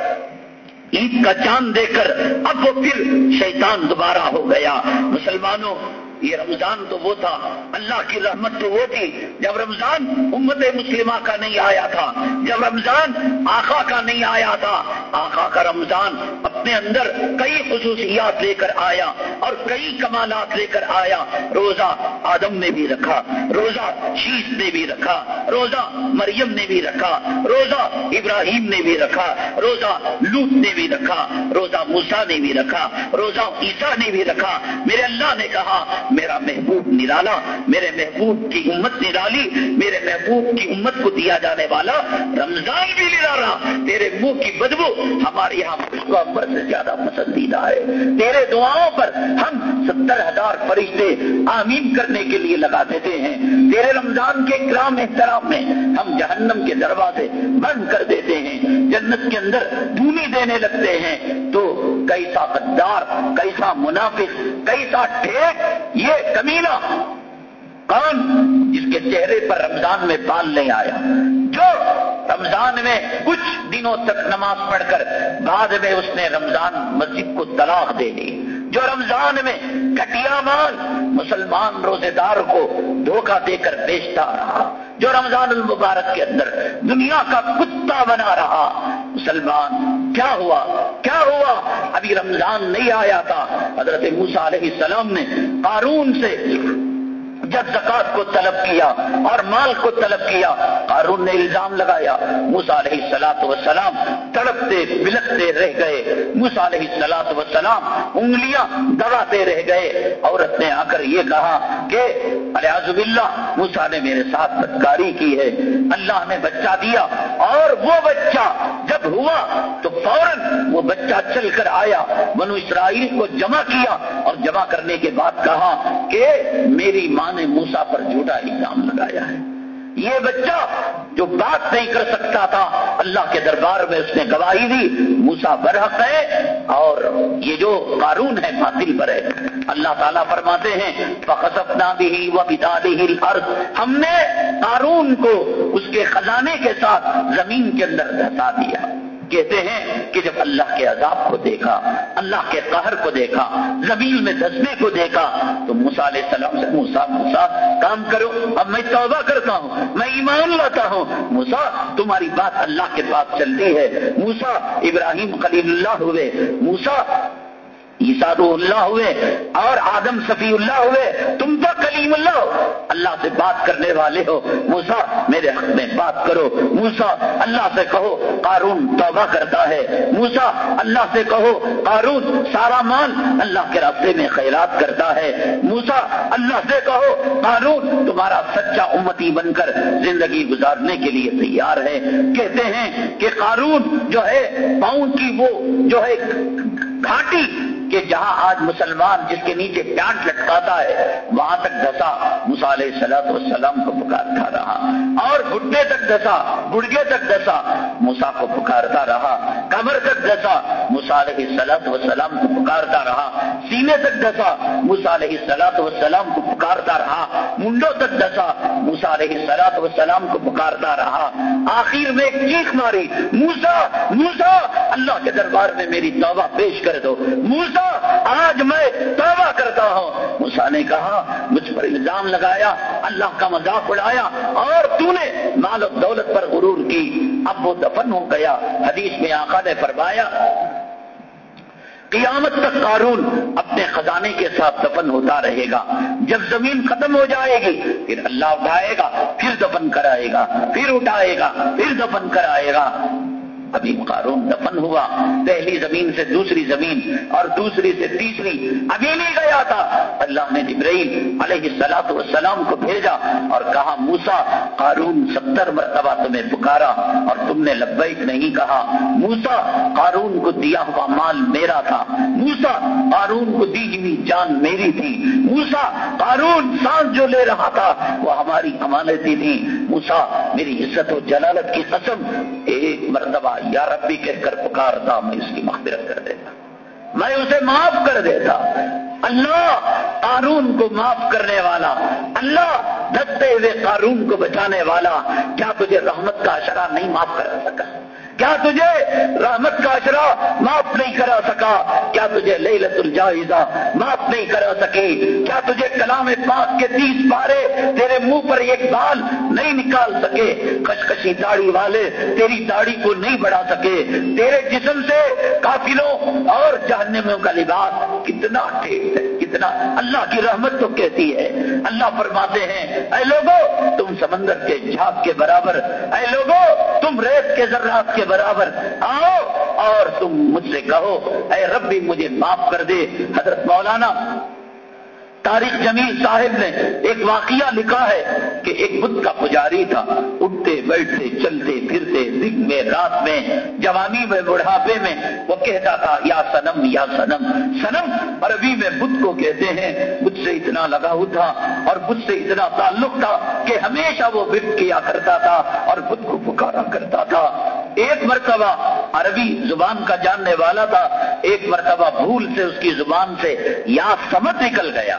عید کا چاند دے کر اب وہ پھر شیطان دوبارہ ہو گیا۔ مسلمانوں یہ رمضان تو وہ تھا، اللہ کی رحمت تو وہ تھی جب رمضان امت مسلمہ کا نہیں آیا تھا، جب رمضان آخا کا نہیں آیا تھا۔ آخا کا رمضان اپنے اندر کئی خصوصیات لے کر آیا اور کئی کمالات لے کر آیا۔ روزہ آدم نے بھی رکھا، روزہ شیش نے بھی رکھا، روزہ مریم نے بھی رکھا، روزہ ابراہیم نے بھی رکھا، روزہ لوت نے بھی رکھا، روزہ موسا نے بھی رکھا، روزہ عیسیٰ نے بھی رکھا۔ میرے اللہ نے کہا میرا محبوب نرالا، میرے محبوب کی امت نرالی، میرے محبوب کی امت کو دیا جانے والا رمضان بھی نرالا۔ تیرے منہ کی بدبو ہمارے یہاں پر سے زیادہ پسندیدہ ہے۔ تیرے دعاؤں پر ہم ستر ہزار فرشتے آمین کرنے کے لیے لگا دیتے ہیں۔ تیرے رمضان کے کرام احترام میں ہم جہنم کے دروازے بند کر دیتے ہیں۔ جنت کے اندر دھونی دینے لگتے ہیں۔ تو کیسا قدار کیسا منافق، کیسا ٹھیک یہ کمینہ کون جس کے چہرے پر رمضان میں بال نہیں آیا، جو رمضان میں کچھ دنوں تک نماز پڑھ کر بعد میں اس نے رمضان مسجد کو طلاق دے دی، جو رمضان میں کٹیا مال مسلمان روزے دار کو دھوکہ دے کر بیچتا رہا، جو رمضان المبارک کے اندر دنیا کا کتا بنا رہا، مسلمان کیا ہوا؟ کیا ہوا؟ ابھی رمضان نہیں آیا تھا۔ حضرت موسا علیہ السلام نے قارون سے جب زکات کو طلب کیا اور مال کو طلب کیا، قارون نے الزام لگایا۔ موسا علیہ سلاط وسلام تڑپتے، بلکتے رہ گئے۔ موسا علیہ سلاط وسلام انگلیاں دباتے رہ گئے۔ عورت نے آ کر یہ کہا کہ الیاز اللہ موسا نے میرے ساتھ بدکاری کی ہے۔ اللہ نے بچہ دیا اور وہ بچہ جب ہوا تو فوراً وہ بچہ چل کر آیا۔ بنو اسرائیل کو جمع کیا اور جمع کرنے کے بعد کہا کہ، میری ماں نے موسا پر جھوٹا الزام لگایا ہے۔ یہ بچہ جو بات نہیں کر سکتا تھا، اللہ کے دربار میں اس نے گواہی دی موسا برحق ہے اور یہ جو قارون ہے، باطل پر ہے۔ اللہ تعالیٰ فرماتے ہیں فخصفنا بھی و بدالی ہم نے قارون کو اس کے خزانے کے ساتھ زمین کے اندر دہتا دیا۔ کہتے ہیں کہ جب اللہ کے عذاب کو دیکھا، اللہ کے قہر کو دیکھا، زمین میں دسنے کو دیکھا، تو موسا علیہ السلام سے موسا موسا کام کرو، اب میں توبہ کرتا ہوں، میں ایمان لاتا ہوں۔ موسا تمہاری بات اللہ کے پاس چلتی ہے۔ موسا ابراہیم خلیل اللہ ہوئے۔ موسا عیسا روح اللہ ہوئے اور آدم صفی اللہ ہوئے، تم تو کلیم اللہ ہو۔ اللہ سے بات کرنے والے ہو۔ موسا میرے حق میں بات کرو۔ موسا اللہ سے کہو، قارون توبہ کرتا ہے۔ موسا اللہ سے کہو، قارون سارا مال اللہ کے راستے میں خیرات کرتا ہے۔ موسا اللہ سے کہو، قارون تمہارا سچا امتی بن کر زندگی گزارنے کے لیے تیار ہے۔ کہتے ہیں کہ قارون جو ہے، پاؤں کی وہ جو ہے گھاٹی کہ جہاں آج مسلمان جس کے نیچے پیانٹ لٹکاتا ہے، وہاں تک دسا مسالے سلاط وسلام کو پکارتا رہا۔ اور گھٹنے تک دسا گڑگے تک دسا موسا کو پکارتا رہا۔ کمر تک ڈسا مصالح سلط و سلام کو پکارتا رہا۔ سینے تک ڈسا مصالح سلط و سلام کو پکارتا رہا۔ منڈوں تک ڈسا مصالح سلط و سلام کو پکارتا رہا۔ آخر میں ایک چیخ ماری موسا موسا اللہ کے دربار میں میری توبہ پیش کر دو۔ موسا آج میں توبہ کرتا ہوں۔ موسا نے کہا، مجھ پر الزام لگایا، اللہ کا مذاق اڑایا اور تو نے مال و دولت پر غرور کی۔ اب وہ دفن ہو گیا۔ حدیث میں آقا نے فرمایا، قیامت تک قارون اپنے خزانے کے ساتھ دفن ہوتا رہے گا۔ جب زمین ختم ہو جائے گی، پھر اللہ اٹھائے گا، پھر دفن کرائے گا، پھر اٹھائے گا، پھر دفن کرائے گا۔ ابھی قارون دفن ہوا، پہلی زمین سے دوسری زمین اور دوسری سے تیسری، ابھی نہیں گیا تھا۔ اللہ نے جبرائیل علیہ السلاط والسلام کو بھیجا اور کہا موسا قارون ستر مرتبہ تمہیں پکارا اور تم نے لبیک نہیں کہا۔ موسا قارون کو دیا ہوا مال میرا تھا۔ موسا قارون کو دی ہوئی جان میری تھی۔ موسا قارون سانس جو لے رہا تھا، وہ ہماری امانتی تھی۔ موسا میری عزت و جلالت کی قسم، ایک مرتبہ یا ربی کہہ کر پکارتا میں اس کی مغفرت کر دیتا۔ میں اسے معاف کر دیتا۔ اللہ قارون کو معاف کرنے والا، اللہ دستے ہوئے قارون کو بچانے والا، کیا تجھے رحمت کا اشرا نہیں معاف کر سکا؟ کیا تجھے رحمت کا اشرا معاف نہیں کرا سکا؟ کیا تجھے لیلت الجائزہ معاف نہیں کرا سکی کیا تجھے کلام پاک کے تیس پارے تیرے منہ پر ایک بال نہیں نکال سکے؟ کشکشی داڑھی والے تیری داڑھی کو نہیں بڑھا سکے۔ تیرے جسم سے کافلوں اور جہنمیوں کا لباس کتنا ٹھیک ہے، کتنا اللہ کی رحمت تو کہتی ہے۔ اللہ فرماتے ہیں، اے لوگوں تم سمندر کے جھاگ کے برابر، اے لوگوں تم ریت کے ذرات کے برابر آؤ اور تم مجھ سے کہو، اے ربی مجھے معاف کر دے، حضرت مولانا تاریخ جمیل صاحب نے ایک واقعہ لکھا ہے کہ ایک بدھ کا پجاری تھا، اٹھتے، بیٹھتے، چلتے، پھرتے، دن میں، رات میں، جوانی میں، بڑھاپے میں، وہ کہتا تھا، یا سنم یا سنم سنم عربی میں بدھ کو کہتے ہیں بدھ سے اتنا لگاؤ تھا اور بدھ سے اتنا تعلق تھا کہ ہمیشہ وہ بدھ کیا کرتا تھا اور بدھ کو پکارا کرتا تھا۔ ایک مرتبہ عربی زبان کا جاننے والا تھا، ایک مرتبہ بھول سے اس کی زبان سے یا سمجھ نکل گیا۔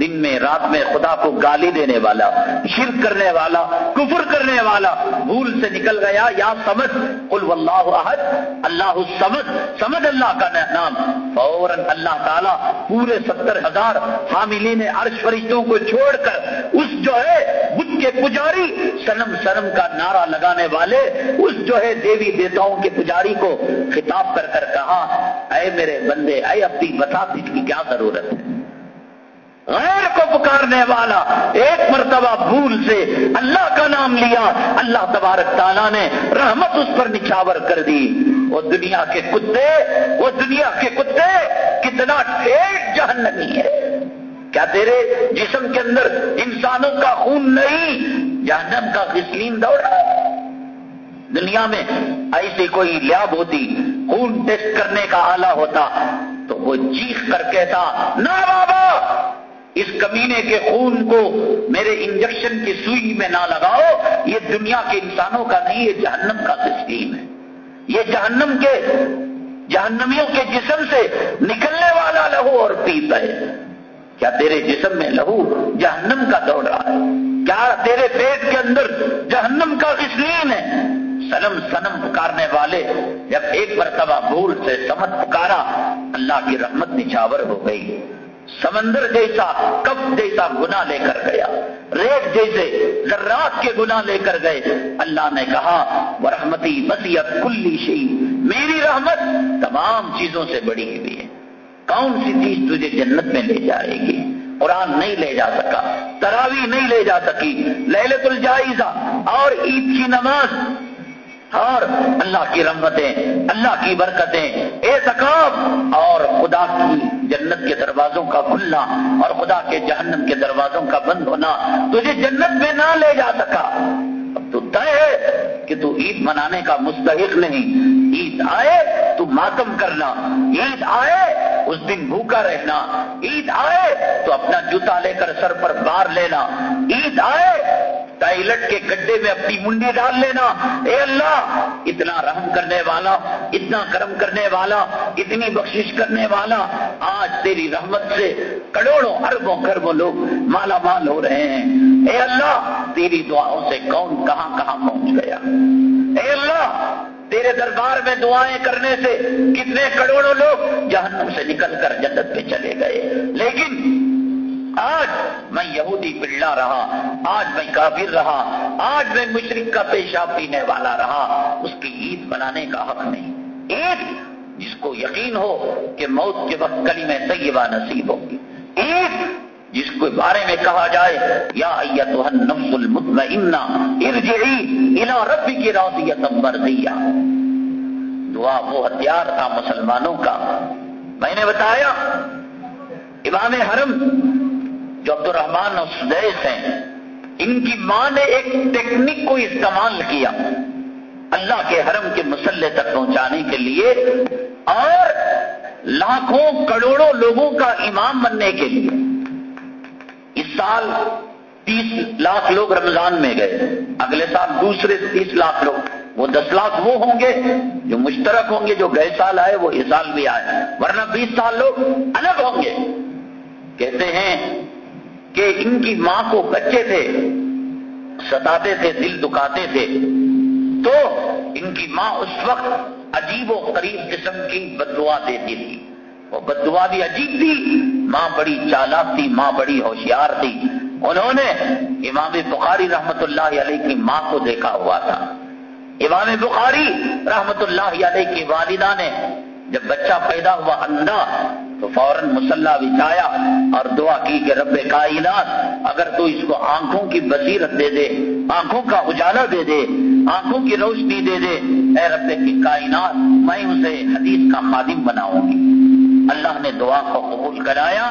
دن میں، رات میں خدا کو گالی دینے والا، شرک کرنے والا، کفر کرنے والا بھول سے نکل گیا، یا سمجھ؟ قل واللہ احد، اللہ سمجھ سمجھ اللہ کا نام۔ فوراً اللہ تعالیٰ پورے ستر ہزار حاملین عرش فرشتوں کو چھوڑ کر اس جو ہے بدھ کے پجاری سنم سنم کا نعرہ لگانے والے، اس جو ہے دیوی دیوتاؤں کے پجاری کو خطاب کر کر کہا، اے میرے بندے، اے اپنی بتا اس کی کیا ضرورت ہے؟ غیر کو پکارنے والا ایک مرتبہ بھول سے اللہ کا نام لیا، اللہ تبارک تعالیٰ نے رحمت اس پر نچاور کر دی۔ وہ دنیا کے کتے، وہ دنیا کے کتے، کتنا ٹھیک جہنمی ہے۔ کیا تیرے جسم کے اندر انسانوں کا خون نہیں، جہنم کا غسلین دوڑا دنیا میں ایسی کوئی لیاب ہوتی، خون ٹیسٹ کرنے کا آلہ ہوتا، تو وہ چیخ کر کہتا نہ بابا! اس کمینے کے خون کو میرے انجیکشن کی سوئی میں نہ لگاؤ، یہ دنیا کے انسانوں کا نہیں، یہ جہنم کا سسٹیم ہے۔ یہ جہنم کے، جہنمیوں کے جسم سے نکلنے والا لہو اور پیپ ہے۔ کیا تیرے جسم میں لہو جہنم کا دوڑ رہا ہے؟ کیا تیرے پیٹ کے اندر جہنم کا اسلیم ہے؟ سنم سنم پکارنے والے جب ایک مرتبہ بھول سے سمجھ پکارا، اللہ کی رحمت نچاور ہو گئی۔ سمندر جیسا، کب جیسا گنا لے کر گیا۔ ریت جیسے، ذرات کے گنا لے کر گئے۔ اللہ نے کہا وہ رحمتی مسیحت کلی شی میری رحمت تمام چیزوں سے بڑی ہوئی ہے۔ کون سی چیز تجھے جنت میں لے جائے گی؟ قرآن نہیں لے جا سکا تراوی نہیں لے جا سکی۔ للت الجائزہ اور عید کی نماز اور اللہ کی رحمتیں، اللہ کی برکتیں، اے تکاب اور خدا کی جنت کے دروازوں کا کھلنا اور خدا کے جہنم کے دروازوں کا بند ہونا، تجھے جنت میں نہ لے جا سکا۔ طے ہے کہ تو عید منانے کا مستحق نہیں۔ عید آئے تو ماتم کرنا۔ عید آئے اس دن بھوکا رہنا۔ عید آئے تو اپنا جوتا لے کر سر پر بار لینا۔ عید آئے ٹائلٹ کے گڈے میں اپنی منڈی ڈال لینا۔ اے اللہ، اتنا رحم کرنے والا، اتنا کرم کرنے والا، اتنی بخشش کرنے والا، آج تیری رحمت سے کروڑوں اربوں کربوں لوگ مالا مال ہو رہے ہیں۔ اے اللہ، تیری دعاؤں سے کون کہاں کہاں پہنچ گیا؟ اے اللہ، تیرے دربار میں دعائیں کرنے سے کتنے کروڑوں لوگ جہنم سے نکل کر جنت پہ چلے گئے۔ لیکن آج میں یہودی پلڑا رہا، آج میں کافر رہا، آج میں مشرق کا پیشاب پینے والا رہا۔ اس کی عید بنانے کا حق نہیں۔ عید جس کو یقین ہو کہ موت کے وقت کلی میں طیبہ نصیب ہوگی عید جس کو بارے میں کہا جائے، یا نفس المطمئنہ، ارجعی الى ربی کی راضیت مرضیہ۔ دعا وہ ہتھیار تھا مسلمانوں کا۔ میں نے بتایا، امام حرم جو عبد الرحمان اور سدیس ہیں، ان کی ماں نے ایک ٹیکنک کو استعمال کیا اللہ کے حرم کے مسلح تک پہنچانے کے لیے، اور لاکھوں کروڑوں لوگوں کا امام بننے کے لیے۔ اس سال تیس لاکھ لوگ رمضان میں گئے۔ اگلے سال دوسرے تیس لاکھ لوگ۔ وہ دس لاکھ وہ ہوں گے جو مشترک ہوں گے جو گئے سال آئے وہ اس سال بھی آئے۔ ورنہ بیس سال لوگ الگ ہوں گے۔ کہتے ہیں کہ ان کی ماں کو بچے تھے، ستاتے تھے، دل دکاتے تھے۔ تو ان کی ماں اس وقت عجیب و قریب قسم کی بدعا دیتی تھی۔ وہ بدعا بھی عجیب تھی۔ ماں بڑی چالاک تھی، ماں بڑی ہوشیار تھی۔ انہوں نے امام بخاری رحمت اللہ علیہ کی ماں کو دیکھا ہوا تھا۔ امام بخاری رحمت اللہ علیہ کی والدہ نے جب بچہ پیدا ہوا اندھا تو فوراً مسلح بچھایا اور دعا کی کہ رب کائنات اگر تو اس کو آنکھوں کی بصیرت دے دے، آنکھوں کا اجالا دے دے، آنکھوں کی روشنی دے دے۔ اے رب کی کائنات، میں اسے حدیث کا خادم بناؤں گی۔ اللہ نے دعا کو قبول کرایا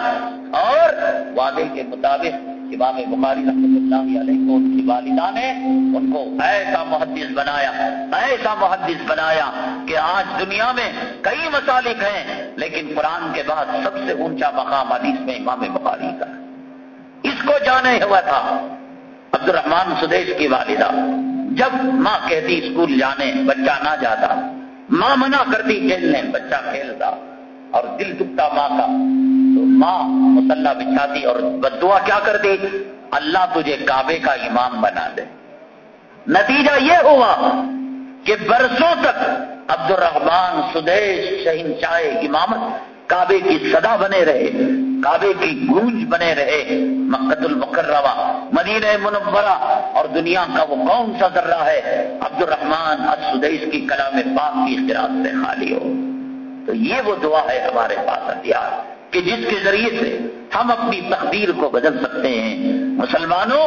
اور وعدے کے مطابق امام بخاری رحمۃ اللہ علیہ کو ان کی والدہ نے ان کو ایسا محدث بنایا، ایسا محدث بنایا کہ آج دنیا میں کئی مسالک ہیں، لیکن قرآن کے بعد سب سے اونچا مقام حدیث میں امام بخاری کا۔ اس کو جانے ہوا تھا عبد الرحمان سدیش کی والدہ۔ جب ماں کہتی اسکول جانے، بچہ نہ جاتا ماں منع کرتی کھیلنے بچہ کھیلتا۔ اور دل دکھتا ماں کا۔ تو ماں مسلح بچھاتی اور بدعا کیا کرتی؟ اللہ تجھے کعبے کا امام بنا دے۔ نتیجہ یہ ہوا کہ برسوں تک عبد الرحمان سدیش شہین چائے امامت کعبے کی صدا بنے رہے، کعبے کی گونج بنے رہے۔ مکت المکرمہ، مدینہ منورہ اور دنیا کا وہ کون سا ذرہ ہے؟ عبد الرحمان السدیش کی کلام پاک کی اختراط سے خالی ہو۔ تو یہ وہ دعا ہے ہمارے پاس ہتھیار کہ جس کے ذریعے سے ہم اپنی تقدیر کو بدل سکتے ہیں۔ مسلمانوں،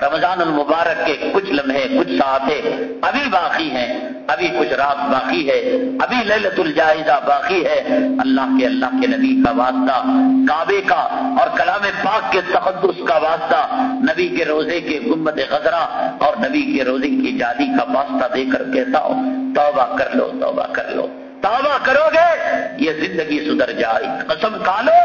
رمضان المبارک کے کچھ لمحے، کچھ ساتھے ابھی باقی ہیں، ابھی کچھ رات باقی ہے، ابھی للت الجائزہ باقی ہے۔ اللہ کے اللہ کے نبی کا واسطہ، کعبے کا اور کلام پاک کے تقدس کا واسطہ، نبی کے روزے کے گمبد غزرہ اور نبی کے روزے کی جادی کا واسطہ دے کر کہتا ہو توبہ کر لو، توبہ کر لو۔ دعویٰ کرو گے، یہ زندگی سدھر جائے، قسم کھا لو،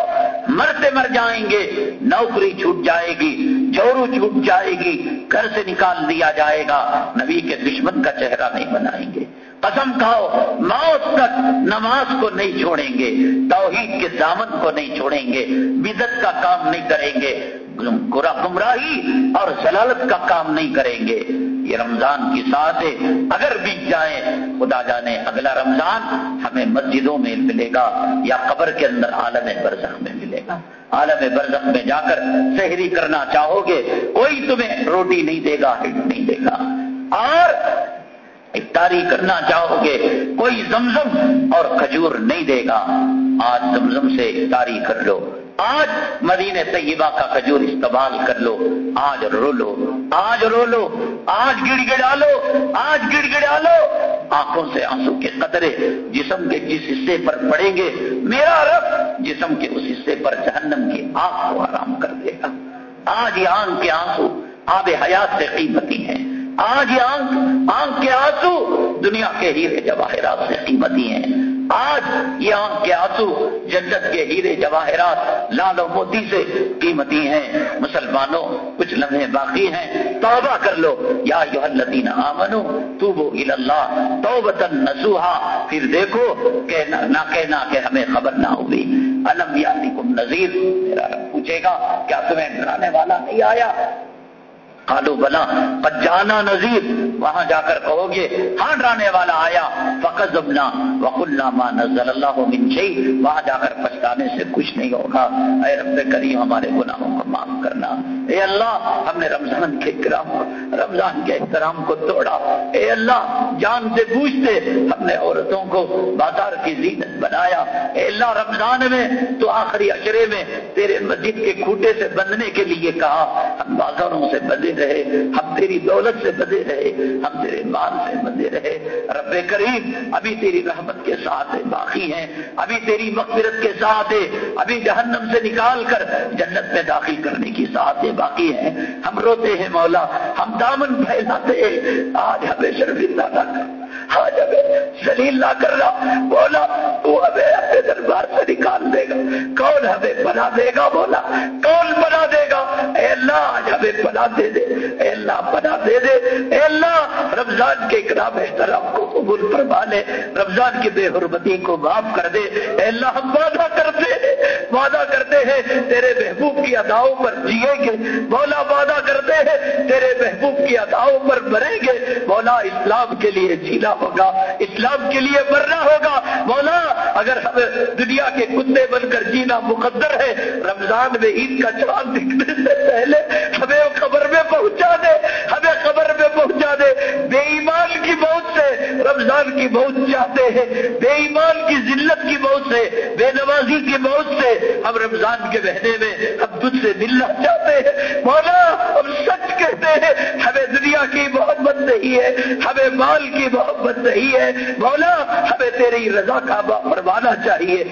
مرتے مر جائیں گے، نوکری چھوٹ جائے گی چورو چھوٹ جائے گی، گھر سے نکال دیا جائے گا، نبی کے دشمن کا چہرہ نہیں بنائیں گے۔ قسم کھاؤ، موت تک نماز کو نہیں چھوڑیں گے، توحید کے دامن کو نہیں چھوڑیں گے بدت کا کام نہیں کریں گے گمراہی اور ضلالت کا کام نہیں کریں گے۔ یہ رمضان کی ساتھ اگر بیت جائیں، خدا جانے اگلا رمضان ہمیں مسجدوں میں ملے گا یا قبر کے اندر عالم برزخ میں ملے گا۔ عالم برزخ میں جا کر سحری کرنا چاہو گے، کوئی تمہیں روٹی نہیں دے گا ہٹ نہیں دے گا۔ اور افطاری کرنا چاہو گے، کوئی زمزم اور کھجور نہیں دے گا۔ آج زمزم سے افطاری کر لو۔ آج مدین طیبہ کا کھجور استعمال کر لو، آج رو لو، آج رو لو، آج گڑ گڑا لو، آج گڑ گڑا لو۔ آنکھوں سے آنسو کے قطرے جسم کے جس حصے پر پڑیں گے، میرا رب جسم کے اس حصے پر جہنم کی آنکھ کو آرام کر دے گا۔ آج یہ آنکھ کے آنسو آب حیات سے قیمتی ہیں۔ آج یہ آنکھ آنکھ کے آنسو دنیا کے ہیرے جواہرات سے قیمتی ہیں۔ آج یہ آنکھ کے آنسو جنت کے ہیرے جواہرات لال و موتی سے قیمتی ہیں۔ مسلمانوں، کچھ لمحے باقی ہیں۔ توبہ کر لو۔ یا یو الدین آمنو تو وہ اللہ توبتن نسوہا پھر دیکھو کہنا نہ کہنا کہ ہمیں خبر نہ ہوگی الم یاتی کم نذیر۔ میرا پوچھے گا، کیا تمہیں ڈرانے والا نہیں آیا؟ قالو بلا جانا نذیر. وہاں جا کر کہو گے ہاں ڈرانے والا آیا فقط ابنا وقل نامہ نزل اللہ من شيء وہاں جا کر پچھتانے سے کچھ نہیں ہوگا۔ اے رب کریم، ہمارے گناہوں کو معاف کرنا۔ اے اللہ، ہم نے رمضان کے کرام رمضان کے احترام کو توڑا۔ اے اللہ، جان سے پوچھتے ہم نے عورتوں کو بازار کی زینت بنایا۔ اے اللہ، رمضان میں تو آخری اشرے میں تیرے مسجد کے کھوٹے سے بندنے کے لیے کہا، ہم بازاروں سے بندے رہے، ہم تیری دولت سے بندے رہے، ہم تیرے مال سے بندے رہے۔ رب کریم، ابھی تیری رحمت کے ساتھ باقی ہیں، ابھی تیری مغفرت کے ساتھ، ابھی جہنم سے نکال کر جنت میں داخل کرنے کی ساتھ باقی ہیں۔ ہم روتے ہیں مولا۔ ہم دامن پھیلاتے آج ہمیں شرمندہ نہ کر۔ آج ہمیں سلیل نہ کر۔ رہا بولا تو ہمیں اپنے دربار سے نکال دے گا۔ کون ہمیں بنا دے گا بولا کون بنا دے گا؟ اے اللہ، آج ہمیں بنا دے دے۔ اے اللہ، بنا دے دے۔ اے اللہ، رمضان کے اکرام احترام کو قبول فرما لے۔ رمضان کی بے حرمتی کو معاف کر دے۔ اے اللہ، ہم وعدہ کرتے ہیں۔ وعدہ کرتے ہیں، تیرے محبوب کی اداؤں پر جیئیں گے۔ بولا وعدہ کرتے ہیں، تیرے محبوب کی اداؤں پر مریں گے۔ بولا اسلام کے لیے جینا ہوگا، اسلام کے لیے مرنا ہوگا۔ مولا، اگر ہم دنیا کے کتے بن کر جینا مقدر ہے، رمضان میں عید کا چاند دکھنے سے پہلے ہمیں خبر میں پہنچا دے، ہمیں خبر میں پہنچا دے۔ بے ایمان کی بہت سے رمضان کی بہت چاہتے ہیں، بے ایمان کی ذلت کی بہت سے، بے نوازی کی بہت سے ہم رمضان کے بہنے میں ہم تجھ سے ملنا چاہتے ہیں۔ مولا، ہم سچ کہتے ہیں، ہمیں دنیا کی محبت نہیں ہے، ہمیں مال کی محبت نہیں ہے۔ مولا، ہمیں تیری رضا کا فرمانا چاہیے۔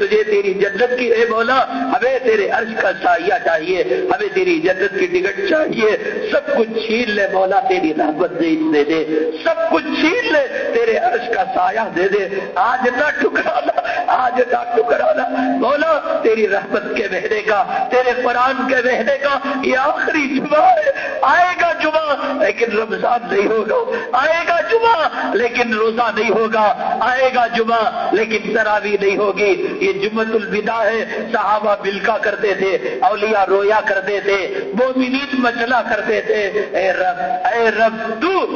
تجھے تیری جنت کی، اے مولا، ہمیں تیرے عرش کا سایہ چاہیے۔ ہمیں تیری جنت کی ٹکٹ چاہیے۔ سب کچھ چھین لے، مولا، تیری رحمت دے دے۔ سب کچھ چھین لے، تیرے عرش کا سایہ دے دے۔ آج نہ ٹکرانا آج نہ ٹکرانا مولا، تیری رحمت کے مہینے کا، تیرے قرآن کے مہینے کا یہ آخری جمعہ ہے۔ آئے گا جمعہ، لیکن رمضان نہیں ہوگا۔ آئے گا جمعہ، لیکن روزہ نہیں ہوگا۔ آئے گا جمعہ، لیکن تراوی نہیں ہوگی۔ یہ جمعت الوداع ہے۔ صحابہ بلکا کرتے تھے، اولیاء رویا کرتے تھے، مومنین مچلا کرتے تھے۔ اے رب اے رب، تو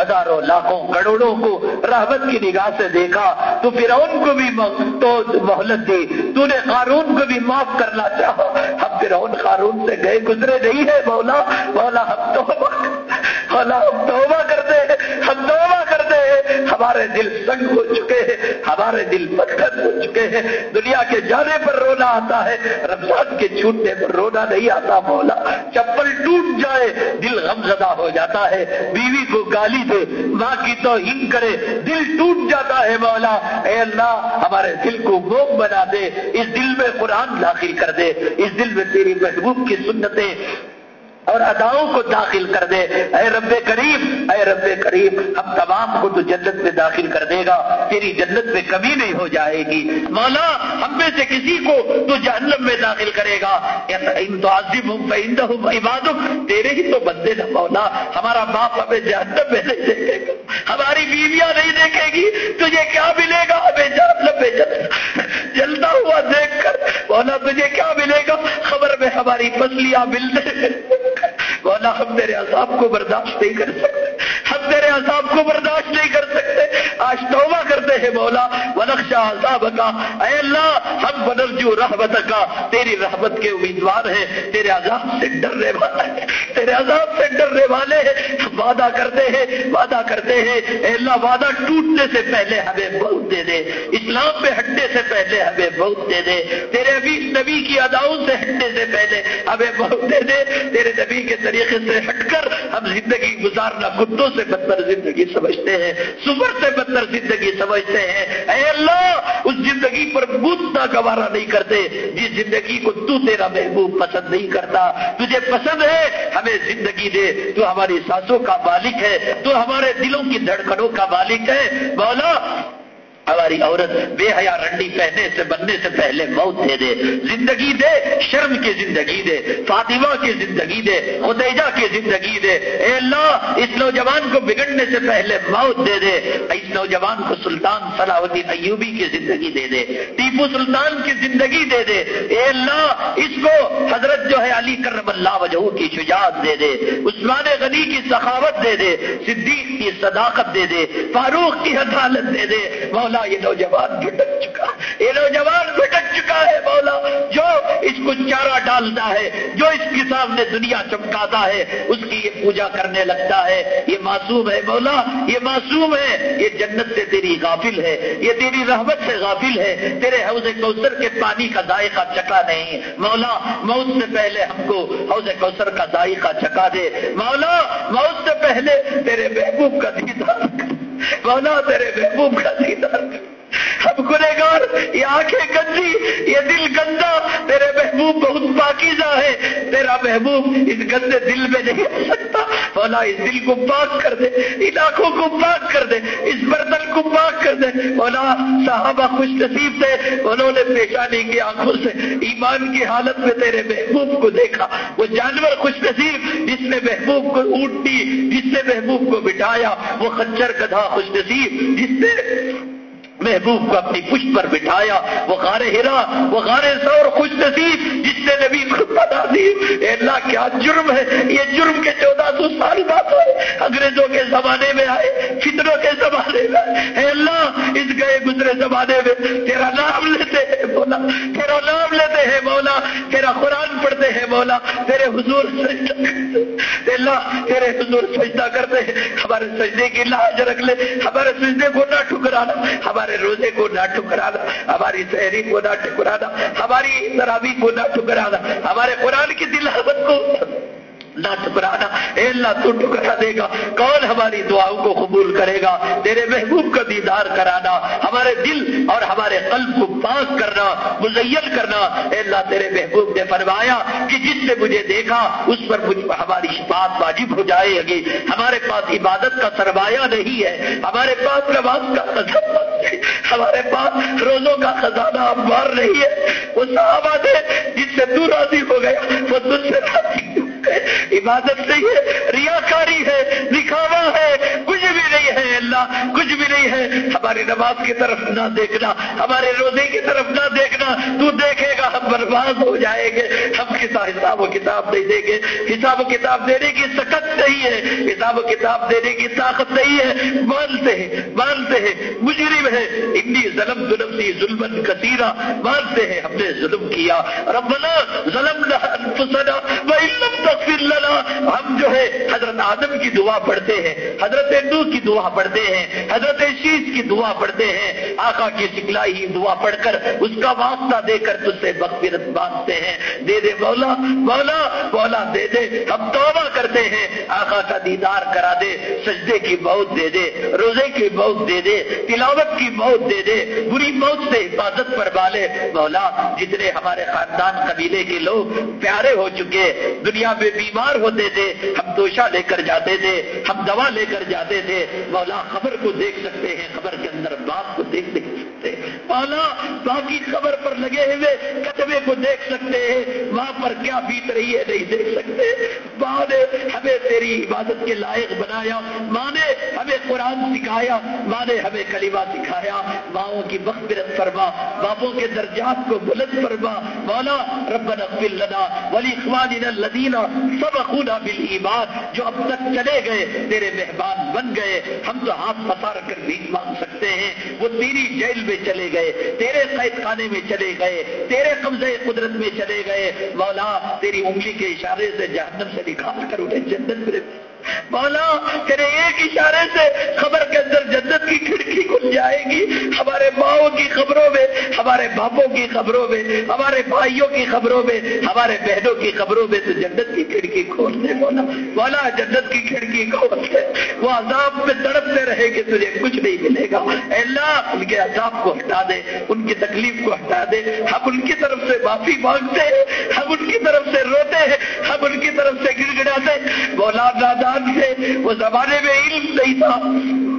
ہزاروں لاکھوں کروڑوں کو رحمت کی نگاہ سے دیکھا تو پھر کو بھی تو مہلت دی۔ تو نے قارون کو بھی معاف کرنا چاہا۔ ہم پھر قارون سے گئے، گزرے نہیں ہے مولا مولا، ہم توبہ مولا، ہم توبہ کرتے ہمارے دل سنگ ہو چکے ہیں، ہمارے دل پتھر ہو چکے ہیں۔ دنیا کے جانے پر رونا آتا ہے، رمضان کے چھوٹنے پر رونا نہیں آتا مولا۔ چپل ٹوٹ جائے، دل غم زدہ ہو جاتا ہے۔ بیوی کو گالی دے، ماں کی تو کرے، دل ٹوٹ جاتا ہے مولا۔ اے اللہ، ہمارے دل کو موم بنا دے۔ اس دل میں قرآن داخل کر دے۔ اس دل میں تیری محبوب کی سنتیں اور اداؤں کو داخل کر دے۔ اے رب کریم، اے رب کریم، ہم تمام کو تو جنت میں داخل کر دے گا، تیری جنت میں کمی نہیں ہو جائے گی۔ مولا، ہم میں سے کسی کو تو جہنم میں داخل کرے گا۔ عبادت تیرے ہی تو بندے نہ مولا۔ ہمارا باپ ہمیں جہنم میں نہیں دیکھے گا۔ ہماری بیویاں نہیں دیکھے گی، تجھے کیا ملے گا؟ ہمیں جہنم میں جلتا ہوا دیکھ کر۔ مولا، تجھے کیا ملے گا؟ خبر میں ہماری پسلیاں ملنے مولا ہم تیرے عذاب کو برداشت نہیں کر سکتے۔ ہم تیرے عذاب کو برداشت نہیں کر سکتے۔ آج توبہ کرتے ہیں مولا۔ ونقشا عذاب کا اے اللہ، ہم بنرجو رحمت کا تیری رحمت کے امیدوار ہیں۔ تیرے عذاب سے ڈرنے والے ہیں۔ تیرے عذاب سے ڈرنے والے ہیں۔ وعدہ کرتے ہیں۔ وعدہ کرتے ہیں۔ اے اللہ، وعدہ ٹوٹنے سے پہلے ہمیں بہت دے دے۔ اسلام پہ ہٹنے سے پہلے ہمیں بہت دے دے۔ تیرے ابھی نبی کی اداؤں سے ہٹنے سے پہلے ہمیں بہت دے دے۔ تیرے نبی کے طریقے سے ہٹ کر ہم زندگی گزارنا کتوں سے بدتر زندگی سمجھتے ہیں سور سے بدتر زندگی سمجھتے ہیں۔ اے اللہ، اس زندگی پر بوتنا گوارا نہیں کرتے۔ جس زندگی کو تو تیرا محبوب پسند نہیں کرتا، تجھے پسند ہے، ہمیں زندگی دے۔ تو ہماری سانسوں کا مالک ہے، تو ہمارے دلوں کی دھڑکنوں کا مالک ہے۔ مولا ہماری عورت بے حیا رنڈی پہنے سے بننے سے پہلے موت دے دے۔ زندگی دے، شرم کی زندگی دے، فاطمہ کی زندگی دے، خدیجہ کی زندگی دے۔ اے اللہ، اس نوجوان کو بگڑنے سے پہلے موت دے دے۔ اس نوجوان کو سلطان صلاح الدین ایوبی کی زندگی دے دے۔ ٹیپو سلطان کی زندگی دے دے۔ اے اللہ، اس کو حضرت جو ہے علی کرم اللہ وجہ کی شجاعت دے دے۔ عثمان غنی کی سخاوت دے دے۔ صدیق کی صداقت دے دے۔ فاروق کی عدالت دے دے۔ مولا مولا، یہ نوجوان بھٹک چکا یہ نوجوان بھٹک چکا ہے مولا۔ جو اس کو چارہ ڈالتا ہے، جو اس کے سامنے دنیا چمکاتا ہے، اس کی یہ پوجا کرنے لگتا ہے۔ یہ معصوم ہے مولا، یہ معصوم ہے۔ یہ جنت سے تیری غافل ہے۔ یہ تیری رحمت سے غافل ہے۔ تیرے حوض کوثر کے پانی کا ذائقہ چکا نہیں۔ مولا، موت سے پہلے ہم کو حوض کوثر کا ذائقہ چکا دے۔ مولا، موت سے پہلے تیرے محبوب کا دیدار مولا تیرے محبوب کا دیدار ہم گنےگار یہ آنکھیں گندی، یہ دل گندا، تیرے محبوب بہت پاکیزہ ہے۔ تیرا محبوب اس گندے دل میں نہیں آ سکتا۔ مولا، اس دل کو پاک کر دے، ان آنکھوں کو پاک کر دے، اس برتن کو پاک کر دے۔ مولا، صحابہ خوش نصیب تھے، انہوں نے پیشانی کی آنکھوں سے ایمان کی حالت میں تیرے محبوب کو دیکھا۔ وہ جانور خوش نصیب، جس نے محبوب کو اونٹی جس نے محبوب کو بٹھایا، وہ خچر گدھا خوش نصیب، جس نے محبوب کو اپنی پشت پر بٹھایا، وہ غار ہرا، وہ غار سور خوش نصیب، جس نے نبی کو بتا دی، اے اللہ کیا جرم ہے، یہ جرم کے چودہ سو سال بعد ہوئے، انگریزوں کے زمانے میں آئے فطروں کے زمانے میں اے اللہ، اس گئے گزرے زمانے میں تیرا نام لیتے ہیں مولا، تیرا نام لیتے ہیں مولا، تیرا قرآن پڑھتے ہیں مولا، تیرے حضور سجدہ کرتے اللہ، تیرے حضور سجدہ کرتے ہیں، ہمارے سجدے کی لاج رکھ لے، ہمارے سجدے کو نہ ٹھکرانا، ہمارے ہمارے روزے کو نہ دا ہماری شہری کو نہ ٹکرانا ہماری ترابی کو نہ ٹکرانا ہمارے قرآن کی دلاوت کو نہ ٹکرانا اے اللہ تو ٹکرا دے گا۔ کون ہماری دعاؤں کو قبول کرے گا؟ تیرے محبوب کا دیدار کرانا، ہمارے دل اور ہمارے قلب کو پاک کرنا، مزین کرنا۔ اے اللہ تیرے محبوب نے فرمایا کہ جس نے مجھے دیکھا، اس پر مجھ ہماری شفاعت واجب ہو جائے گی۔ ہمارے پاس عبادت کا سرمایہ نہیں ہے۔ ہمارے پاس نماز کا خزانہ ہمارے پاس روزوں کا خزانہ امبار نہیں ہے۔ وہ صحابہ تھے، جس سے تو راضی ہو گیا، وہ تجھ سے راضی عبادت نہیں ہے، ریاکاری ہے دکھاوا ہے۔ کچھ بھی نہیں ہے اللہ، کچھ بھی نہیں ہے۔ ہماری نماز کی طرف نہ دیکھنا، ہمارے روزے کی طرف نہ دیکھنا۔ تو دیکھے گا، ہم برباد ہو جائیں گے۔ ہم کسا حساب و کتاب نہیں دیں گے۔ حساب و کتاب دینے کی سکت نہیں ہے۔ حساب و کتاب دینے کی طاقت نہیں ہے۔ مانتے ہیں مانتے ہیں۔ مجرم ہے اتنی ظلم ظلم سی ظلم کثیرہ مانتے ہیں، ہم نے ظلم کیا۔ ربنا ظلم نہ انفسنا وان لم تغفر لنا، ہم جو ہے حضرت آدم کی دعا پڑھتے ہیں، حضرت نو کی دعا پڑھتے ہیں، حضرت شیش کی دعا پڑھتے ہیں، آقا کی سکلائی دعا پڑھ کر اس کا واسطہ دے کر تجھ سے بخیرت باندھتے ہیں۔ دے دے مولا مولا مولا دے دے، ہم توبہ کرتے ہیں۔ آقا کا دیدار کرا دے، سجدے کی موت دے دے، روزے کی موت دے دے، تلاوت کی موت دے دے، بری موت سے حفاظت پر والے مولا، جتنے ہمارے خاندان قبیلے کے لوگ پیار پیارے ہو چکے، دنیا میں بیمار ہوتے تھے، ہم دوشا لے کر جاتے تھے، ہم دوا لے کر جاتے تھے، مولا خبر کو دیکھ سکتے ہیں، خبر کے اندر باپ کو دیکھ سکتے مولا باقی خبر پر لگے ہوئے کچبے کو دیکھ سکتے ہیں، وہاں پر کیا بیت رہی ہے نہیں دیکھ سکتے۔ ماں نے ہمیں تیری عبادت کے لائق بنایا، ماں نے ہمیں قرآن سکھایا، ماں نے ہمیں کلیمہ سکھایا۔ ماؤں کی مغفرت فرما، باپوں کے درجات کو بلند فرما۔ مولا، ربنا اغفر لنا ولی اخواننا الذین سب خدا جو اب تک چلے گئے، تیرے مہمان بن گئے۔ ہم تو ہاتھ پسار کر بھی مانگ سکتے ہیں، وہ تیری جیل میں چلے گئے۔ تیرے قید خانے میں چلے گئے، تیرے قبضے قدرت میں چلے گئے۔ مولا، تیری انگلی کے اشارے سے جہنم سے نکال کر انہیں جنت میں مولا، تیرے ایک اشارے سے خبر کے اندر جنت کی کھڑکی کھل جائے گی۔ ہمارے ماؤں کی خبروں میں، ہمارے باپوں کی خبروں میں، ہمارے بھائیوں کی خبروں میں، ہمارے بہنوں کی خبروں میں تو جنت کی کھڑکی کھول دے مولا۔ مولا، جنت کی کھڑکی کھول دے۔ وہ عذاب میں تڑپتے رہے گی تجھے کچھ نہیں ملے گا۔ اللہ، ان کے عذاب کو ہٹا دے، ان کی تکلیف کو ہٹا دے۔ ہم ان کی طرف سے معافی مانگتے ہیں، ہم ان کی طرف سے روتے ہیں، ہم ان کی طرف سے گڑ گڑاتے بولا نادان سے وہ زمانے میں علم نہیں تھا۔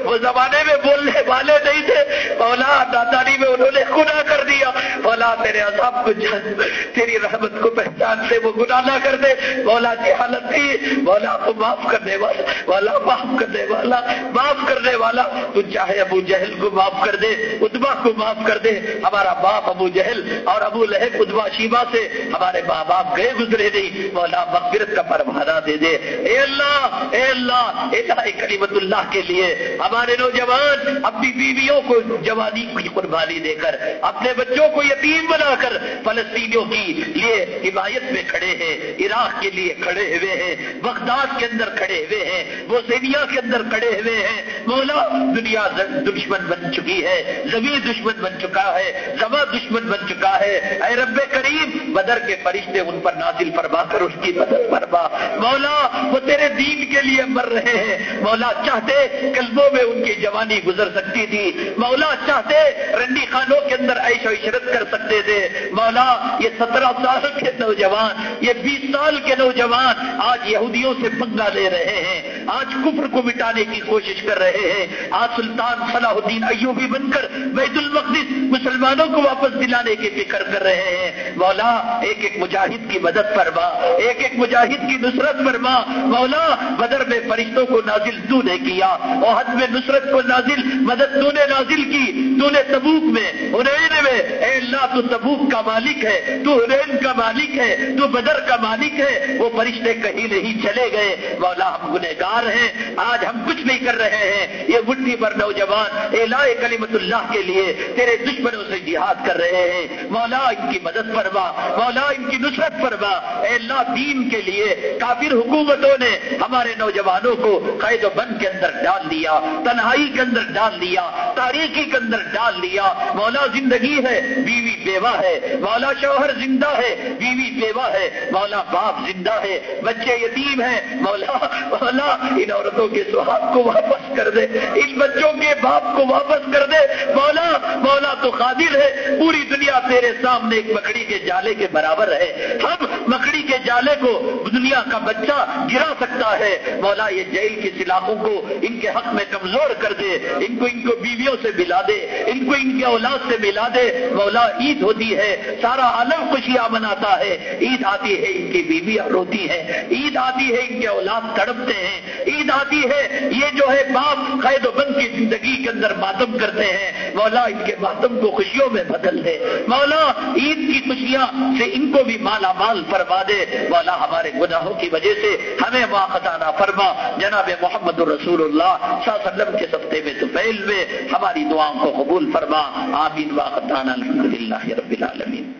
وہ زمانے میں بولنے والے نہیں تھے۔ مولا داداری میں انہوں نے گناہ کر دیا۔ مولا، تیرے عذاب کو جان، تیری رحمت کو پہچان سے وہ گناہ نہ کر دے۔ مولا، کی حالت تھی۔ مولا، کو معاف کرنے والا، مولا، معاف کرنے والا، معاف کرنے والا۔ تو چاہے ابو جہل کو معاف کر دے، ادبا کو معاف کر دے۔ ہمارا باپ ابو جہل اور ابو لہب ادبا شیبا سے ہمارے ماں باپ گئے، گزرے نہیں۔ مولا، مغفرت کا پروانہ دے دے۔ اے اللہ اے اللہ الہ کلیمت اللہ کے لیے ہمارے نوجوان اپنی بیویوں کو جوانی کی قربانی دے کر، اپنے بچوں کو یتیم بنا کر فلسطینیوں کی لیے حمایت میں کھڑے ہیں، عراق کے لیے کھڑے ہوئے ہیں، بغداد کے اندر کھڑے ہوئے ہیں وہ سینیا کے اندر کھڑے ہوئے ہیں۔ مولا، دنیا دشمن بن چکی ہے، زمین دشمن بن چکا ہے زما دشمن بن چکا ہے۔ اے رب کریم، بدر کے فرشتے ان پر نازل فرما کر اس کی مدد فرما۔ مولا، وہ تیرے دین کے لیے مر رہے ہیں۔ مولا چاہتے قلبوں میں ان کی جوانی گزر سکتی تھی۔ مولا چاہتے رنڈی خانوں کے اندر عیش و عشرت کر سکتے تھے۔ مولا، یہ سترہ سال کے نوجوان، یہ بیس سال کے نوجوان آج یہودیوں سے پنگا لے رہے ہیں۔ آج کفر کو مٹانے کی کوشش کر رہے ہیں۔ آج سلطان صلاح الدین ایوبی بن کر بیت المقدس مسلمانوں کو واپس دلانے کی فکر کر رہے ہیں۔ مولا، ایک ایک مجاہد کی مدد فرما، ایک ایک مجاہد کی نصرت فرما۔ مولا، بدر میں فرشتوں کو نازل تو نے کیا۔ اور میں نصرت کو نازل، مدد تو نے نازل کی، تو نے تبوک میں حنین میں، اے اللہ تو تبوک کا مالک ہے، تو حنین کا مالک ہے، تو بدر کا مالک ہے، وہ فرشتے کہیں نہیں چلے گئے، مولا ہم گنہگار ہیں، آج ہم کچھ نہیں کر رہے ہیں، یہ مٹھی پر نوجوان، اے لا کلیمت اللہ کے لیے تیرے دشمنوں سے جہاد کر رہے ہیں، مولا ان کی مدد فرما، مولا ان کی نصرت فرما، اے اللہ دین کے لیے کافر حکومتوں نے ہمارے نوجوانوں کو قید و بند کے اندر ڈال دیا، تنہائی کے اندر ڈال دیا، تاریخی کے اندر ڈال دیا۔ مولا زندگی ہے، بیوی بیوہ ہے۔ مولا شوہر زندہ ہے، بیوی بیوہ ہے۔ مولا باپ زندہ ہے، بچے یتیم ہیں۔ مولا مولا، ان عورتوں کے سہاگ کو واپس کر دے۔ ان بچوں کے باپ کو واپس کر دے۔ مولا مولا تو قادر ہے۔ پوری دنیا تیرے سامنے ایک مکڑی کے جالے کے برابر ہے ہم مکڑی کے جالے کو دنیا کا بچہ گرا سکتا ہے۔ مولا، یہ جیل کی سلاخوں کو ان کے حق میں کمزور کر دے، ان کو ان کو بیویوں سے ملا دے، ان کو ان کے اولاد سے ملا دے۔ مولا عید ہوتی ہے، سارا عالم خوشیاں مناتا ہے۔ عید آتی ہے، ان کی بیویاں روتی ہیں۔ عید آتی ہے، ان کے اولاد تڑپتے ہیں۔ عید آتی ہے، یہ جو ہے باپ قید و بند کی زندگی کے اندر ماتم کرتے ہیں۔ مولا ان کے ماتم کو خوشیوں میں بدل دے۔ مولا عید کی خوشیاں سے ان کو بھی مالا مال فرما دے۔ مولا ہمارے گناہوں کی وجہ سے ہمیں واقعہ فرما۔ جناب محمد رسول اللہ آپ صلی اللہ علیہ وسلم کے سفتے میں تو پہل میں ہماری دعاؤں کو قبول فرما۔ آمین واقعہ الحمد للہ رب العالمین۔